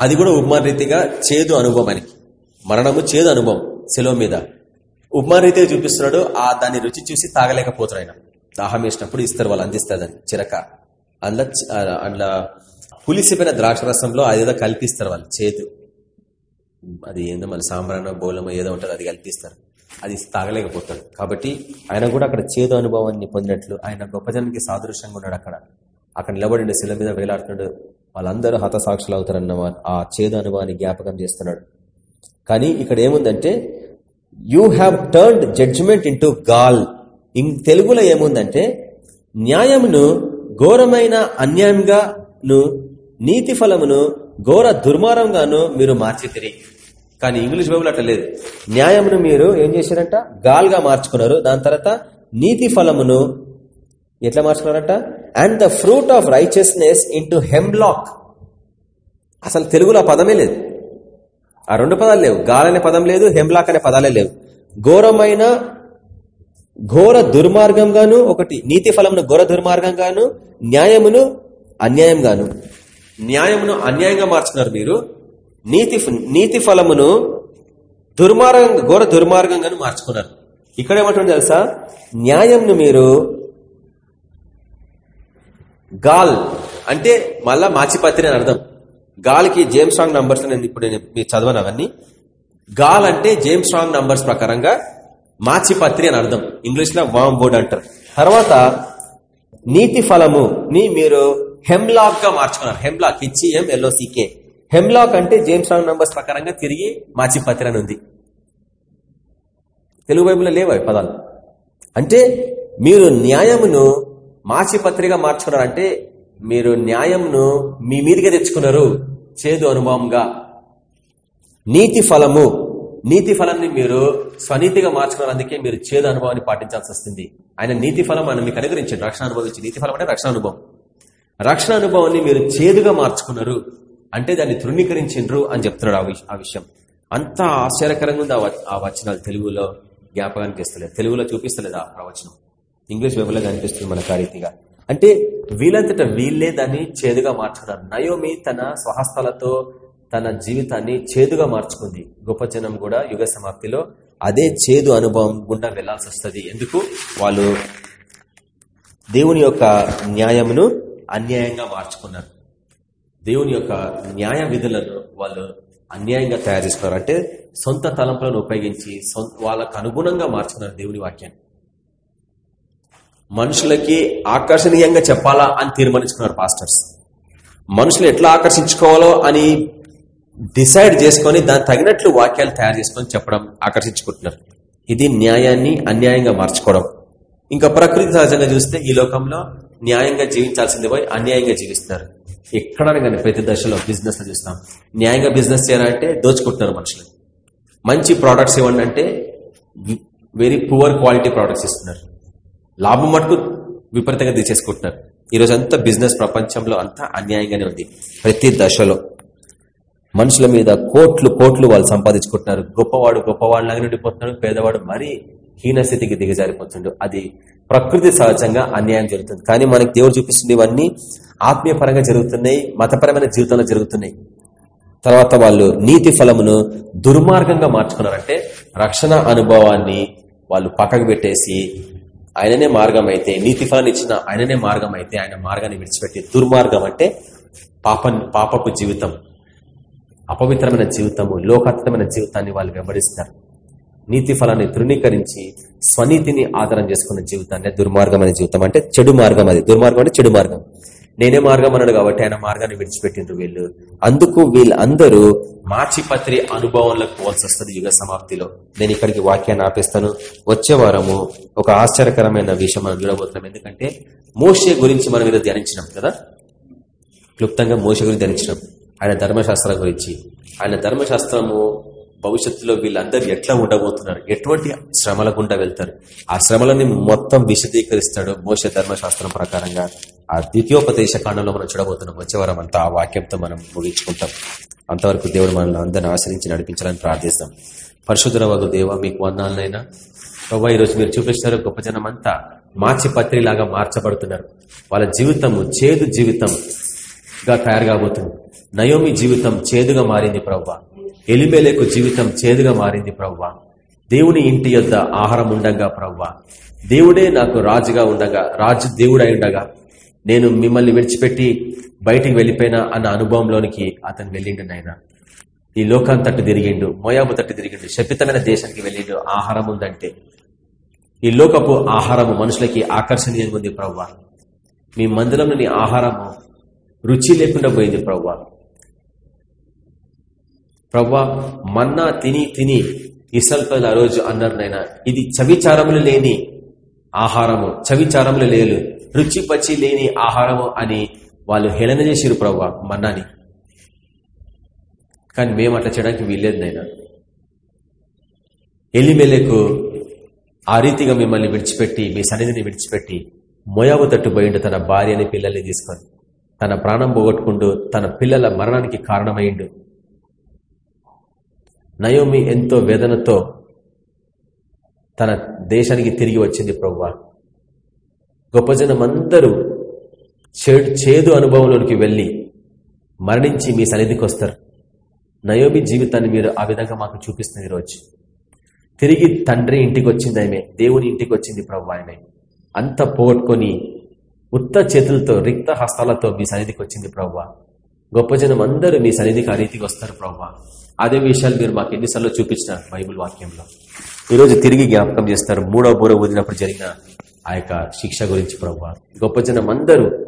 అది కూడా ఉపమాన రీతిగా చేదు అనుభవం అని. మరణము చేదు అనుభవం సెలవు మీద. ఉపమాన రీతిగా చూపిస్తున్నాడు ఆ దాన్ని రుచి చూసి తాగలేకపోతారు ఆయన. దాహం వేసినప్పుడు ఇస్తారు వాళ్ళు అందిస్తారు దాన్ని చిరక. అందులో అందులో పులిసిపోయిన ద్రాక్ష రసంలో అదేదో కల్పిస్తారు వాళ్ళు చేదు. అది ఏందో మన సాంబ్రాణ బోలమో ఏదో ఉంటుంది అది కల్పిస్తారు. అది తాగలేకపోతాడు. కాబట్టి ఆయన కూడా అక్కడ చేదు అనుభవాన్ని పొందినట్లు ఆయన గొప్ప జనానికి సాదృశ్యంగా ఉన్నాడు అక్కడ. అక్కడ నిలబడి శిల మీద వేలాడుతున్నాడు వాళ్ళందరూ హతసాక్షులు అవుతారన్న ఆ చేదు అనుభవాన్ని జ్ఞాపకం చేస్తున్నాడు. కానీ ఇక్కడ ఏముందంటే you have turned judgement into gall in తెలుగులో ఏముందంటే న్యాయమును ఘోరమైన అన్యాయంగాను నీతి ఫలమును ఘోర దుర్మారంగాను మీరు మార్చితిరి. కానీ ఇంగ్లీష్ బైబుల్ అట్లా లేదు. న్యాయమును మీరు ఏం చేశారంట? గాల్గా మార్చుకున్నారు. దాని తర్వాత నీతి ఫలమును ఎట్లా మార్చుకున్నారట? And the fruit of righteousness into hemlock అసలు తెలుగులో పదమే లేదు. ఆ రెండు పదాలు లేవు. గాల్ అనే పదం లేదు హెమ్లాక్ అనే పదాలే లేవు. ఘోరమైన ఘోర దుర్మార్గంగాను ఒకటి నీతి ఫలమును ఘోర దుర్మార్గంగాను న్యాయమును అన్యాయంగాను. న్యాయమును అన్యాయంగా మార్చుకున్నారు మీరు. నీతి నీతి ఫలమును దుర్మార్గం ఘోర దుర్మార్గంగాను మార్చుకున్నారు. ఇక్కడ ఏమంటుంది తెలుసా? న్యాయంను మీరు గాల్ అంటే మళ్ళా మాచిపత్రి అని అర్థం. గాల్కి జేమ్స్ స్ట్రాంగ్ నంబర్స్ నేను ఇప్పుడు మీరు చదవను అవన్నీ. గాల్ అంటే జేమ్స్ స్ట్రాంగ్ నంబర్స్ ప్రకారంగా మాచిపత్రి అని అర్థం. ఇంగ్లీష్లో వామ్ బోర్డ్ అంటారు. తర్వాత నీతి ఫలము ని మీరు హెమ్లాక్గా మార్చుకున్నారు. Hemlock H E M L O C K. Hemlock అంటే జేమ్స్ స్ట్రాంగ్ నంబర్స్ ప్రకారంగా తిరిగి మాచిపత్రి అని ఉంది. తెలుగు బైబుల్లో లేవు పదాలు? అంటే మీరు న్యాయమును మాచిపత్రిగా మార్చుకున్నారంటే మీరు న్యాయంను మీ మీదిగా తెచ్చుకున్నారు. చేదు అనుభవంగా. నీతి ఫలము. నీతి ఫలాన్ని మీరు స్వనీతిగా మార్చుకున్నారు. అందుకే మీరు చేదు అనుభవాన్ని పాటించాల్సి వస్తుంది. ఆయన నీతి ఫలం అని మీకు అనుగ్రహించండి. రక్షణ అనుభవించి నీతి ఫలం అంటే రక్షణ అనుభవం. రక్షణ అనుభవాన్ని మీరు చేదుగా మార్చుకున్నారు. అంటే దాన్ని తృణీకరించిండ్రు అని చెప్తున్నాడు ఆ ఆ విషయం. అంత ఆశ్చర్యకరంగా ఉంది ఆ ఆ వచనాలు. తెలుగులో జ్ఞాపకానికి ఇస్తలేదు తెలుగులో చూపిస్తలేదు ఆ ప్రవచనం ఇంగ్లీష్ బైబుల్లో కనిపిస్తుంది మనకు ఆ రీతిగా అంటే వీళ్ళంతట వీళ్ళే దాన్ని చేదుగా మార్చుకున్నారు నయోమి తన స్వహస్తాలతో తన జీవితాన్ని చేదుగా మార్చుకుంది. గొప్ప జనం కూడా యుగ సమాప్తిలో అదే చేదు అనుభవం గుండా వెళ్ళాల్సి వస్తుంది. ఎందుకు? వాళ్ళు దేవుని యొక్క న్యాయమును అన్యాయంగా మార్చుకున్నారు. దేవుని యొక్క న్యాయ విధులను వాళ్ళు అన్యాయంగా తయారు చేసుకున్నారు అంటే సొంత తలంపులను ఉపయోగించి సొంత వాళ్ళకు అనుగుణంగా మార్చుకున్నారు దేవుని వాక్యాన్ని. మనుషులకి ఆకర్షణీయంగా చెప్పాలా అని తీర్మానించుకున్నారు పాస్టర్స్. మనుషులు ఎట్లా ఆకర్షించుకోవాలో అని డిసైడ్ చేసుకొని దానికి తగినట్లు వాక్యాలు తయారు చేసుకొని చెప్పడం ఆకర్షించుకుంటున్నారు. ఇది న్యాయాన్ని అన్యాయంగా మార్చుకోవడం. ఇంకా ప్రకృతి సహజంగా చూస్తే ఈ లోకంలో న్యాయంగా జీవించాల్సింది పోయి అన్యాయంగా జీవిస్తున్నారు. ఎక్కడైనా కానీ ప్రతి దశలో బిజినెస్లో చూస్తాం. న్యాయంగా బిజినెస్ చేయాలంటే దోచుకుంటున్నారు మనుషులు. మంచి ప్రోడక్ట్స్ ఇవ్వండి అంటే వెరీ పువర్ క్వాలిటీ ప్రోడక్ట్స్ ఇస్తున్నారు. లాభం మటుకు విపరీతంగా తీసేసుకుంటున్నారు. ఈరోజు అంతా బిజినెస్ ప్రపంచంలో అంతా అన్యాయంగానే ఉంది. ప్రతి దశలో మనుషుల మీద కోట్లు కోట్లు వాళ్ళు సంపాదించుకుంటున్నారు. గొప్పవాడు గొప్పవాడిలాగా ఉండిపోతున్నాడు. పేదవాడు మరీ హీనస్థితికి దిగజారిపోతుండు అది ప్రకృతి సహజంగా అన్యాయం జరుగుతుంది. కానీ మనకి దేవుడు చూపిస్తుంది ఇవన్నీ ఆత్మీయ పరంగా జరుగుతున్నాయి మతపరమైన జీవితంలో జరుగుతున్నాయి. తర్వాత వాళ్ళు నీతి ఫలమును దుర్మార్గంగా మార్చుకున్నారంటే రక్షణ అనుభవాన్ని వాళ్ళు పక్కకు పెట్టేసి ఆయననే మార్గం అయితే నీతి ఫలాన్ని ఇచ్చిన ఆయననే మార్గం అయితే ఆయన మార్గాన్ని విడిచిపెట్టి దుర్మార్గం అంటే పాప పాపపు జీవితం. అపవిత్రమైన జీవితము లోకాతీతమైన జీవితాన్ని వాళ్ళు వెంబడిస్తారు నీతి ఫలాన్ని తృణీకరించి స్వనీతిని ఆధారం చేసుకున్న జీవితాన్ని దుర్మార్గమైన జీవితం అంటే చెడు మార్గం అది. దుర్మార్గం అంటే చెడు మార్గం. నేనే మార్గం అన్నాడు కాబట్టి ఆయన మార్గాన్ని విడిచిపెట్టిండ్రు వీళ్ళు. అందుకు వీళ్ళందరూ మాచిపత్రి అనుభవంలోకి పోవాల్సి వస్తుంది యుగ సమాప్తిలో. నేను ఇక్కడికి వాక్యాన్ని ఆపేస్తాను. వచ్చే వారము ఒక ఆశ్చర్యకరమైన విషయం మనం చూడబోతున్నాం. ఎందుకంటే మోషే గురించి మనం ఈరోజు ధ్యానించినాం కదా? క్లుప్తంగా మోస గురించి ధ్యానించినాం. ఆయన ధర్మశాస్త్రం గురించి. ఆయన ధర్మశాస్త్రము భవిష్యత్తులో వీళ్ళందరూ ఎట్లా ఉండబోతున్నారు? ఎటువంటి శ్రమల గుండా వెళ్తారు? ఆ శ్రమలని మొత్తం విశదీకరిస్తాడు మోస ధర్మశాస్త్రం ప్రకారంగా. ఆ ద్వితీయోపదేశ కాండంలో మనం చూడబోతున్నాం వచ్చేవారం అంతా ఆ వాక్యంతో మనం ముగించుకుంటాం. అంతవరకు దేవుడు మనల్ని అందరిని ఆశ్రయించి నడిపించాలని ప్రార్థిస్తాం. పరిశుద్ధ వగు దేవ మీకు వందాలనైనా ప్రభావ ఈరోజు మీరు చూపిస్తారు గొప్ప జనం అంతా మార్చి పత్రిలాగా మార్చబడుతున్నారు. వాళ్ళ జీవితము చేదు జీవితంగా తయారు కాబోతుంది. నయోమి జీవితం చేదుగా మారింది ప్రవ్వా. ఎలిమేలకు జీవితం చేదుగా మారింది ప్రవ్వా. దేవుని ఇంటి యొద్ద ఆహారం ఉండగా ప్రవ్వా. దేవుడే నాకు రాజుగా ఉండగా రాజు దేవుడై ఉండగా. నేను మిమ్మల్ని విడిచిపెట్టి బయటికి వెళ్ళిపోయినా అన్న అనుభవంలోనికి అతను వెళ్ళిండు నాయన. ఈ లోకాన్ని తట్టు తిరిగిండు మోయాబు తట్టు తిరిగిండు శపితమైన దేశానికి వెళ్ళిండు ఆహారం ఉందంటే. ఈ లోకపు ఆహారము మనుషులకి ఆకర్షణీయంగా ఉంది ప్రవ్వా. మీ మందిరంలోని ఆహారము రుచి లేకుండా పోయింది ప్రవ్వా. ప్రవ్వా మన్నా తిని తిని ఇసల్పల్ ఆ రోజు అన్నారు నాయన ఇది చవిచారములు లేని ఆహారము చవిచారములు లేలు రుచి పచ్చి లేని ఆహారము అని వాళ్ళు హేళన చేసిరు ప్రవ్వా మన్నాని. కానీ మేము అట్లా చేయడానికి వీల్లేదు నాయన. ఎలిమెలకు ఆ రీతిగా మిమ్మల్ని విడిచిపెట్టి మీ సన్నిధిని విడిచిపెట్టి మొయాబు తట్టు పోయిండు తన భార్యని పిల్లల్ని తీసుకొని. తన ప్రాణం పోగొట్టుకుంటూ తన పిల్లల మరణానికి కారణమైండు నయోమి ఎంతో వేదనతో తన దేశానికి తిరిగి వచ్చింది ప్రవ్వా గొప్ప జనమందరూ చెడు చేదు అనుభవంలోనికి వెళ్ళి మరణించి మీ సన్నిధికి వస్తారు నయోమి జీవితాన్ని మీరు ఆ విధంగా మాకు చూపిస్తుంది ఈరోజు. తిరిగి తండ్రి ఇంటికి వచ్చింది ఆమె దేవుని ఇంటికి వచ్చింది ప్రభు ఆమె అంత పోగొట్టుకొని ఉత్త చేతులతో రిక్త హస్తాలతో మీ సన్నిధికి వచ్చింది ప్రవ్వా గొప్ప జనం అందరూ మీ సన్నిధికి ఆ రీతికి వస్తారు ప్రవ్వా అదే విషయాలు మీరు మాకు ఎన్నిసార్లు చూపించినారు బైబుల్ వాక్యంలో. ఈరోజు తిరిగి జ్ఞాపకం చేస్తారు. మూడో బూర ఊదినప్పుడు జరిగిన ఆ యొక్క శిక్ష గురించి ప్రభావ గొప్ప జనం అందరూ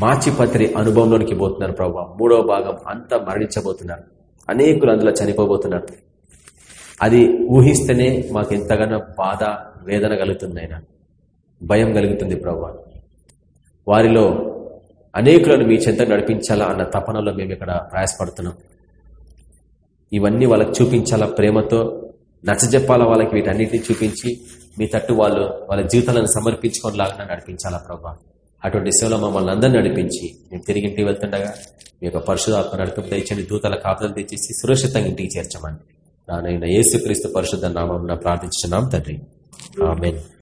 మాచిపత్రి అనుభవంలోనికి పోతున్నారు ప్రభావ మూడో భాగం అంతా మరణించబోతున్నారు. అనేకులు అందులో చనిపోబోతున్నారు. అది ఊహిస్తేనే మాకు ఎంతగానో బాధ వేదన కలుగుతుంది ఆయన భయం కలుగుతుంది ప్రభా. వారిలో అనేకులను మీ చెంత నడిపించాలా అన్న తపనలో మేము ఇక్కడ ప్రయాసపడుతున్నాం. ఇవన్నీ వాళ్ళకి చూపించాలా ప్రేమతో? నచ్చజెప్పాలా వాళ్ళకి? వీటన్నిటిని చూపించి మీ తట్టు వాళ్ళు వాళ్ళ జీవితాలను సమర్పించుకొని లాగా నడిపించాలా ప్రభా? అటువంటి సేవలో మమ్మల్ని అందరినీ నడిపించి మేము తిరిగి ఇంటికి వెళ్తుండగా మీ యొక్క పరిశుధాత్మ నడిపి తెచ్చని దూతల కాపుదలు తెచ్చేసి సురక్షితంగా ఇంటికి చేర్చమని నానైనా యేసుక్రీస్తు పరిశుద్ధ నామం ప్రార్థించున్నాం తండ్రి. ఆమెన్.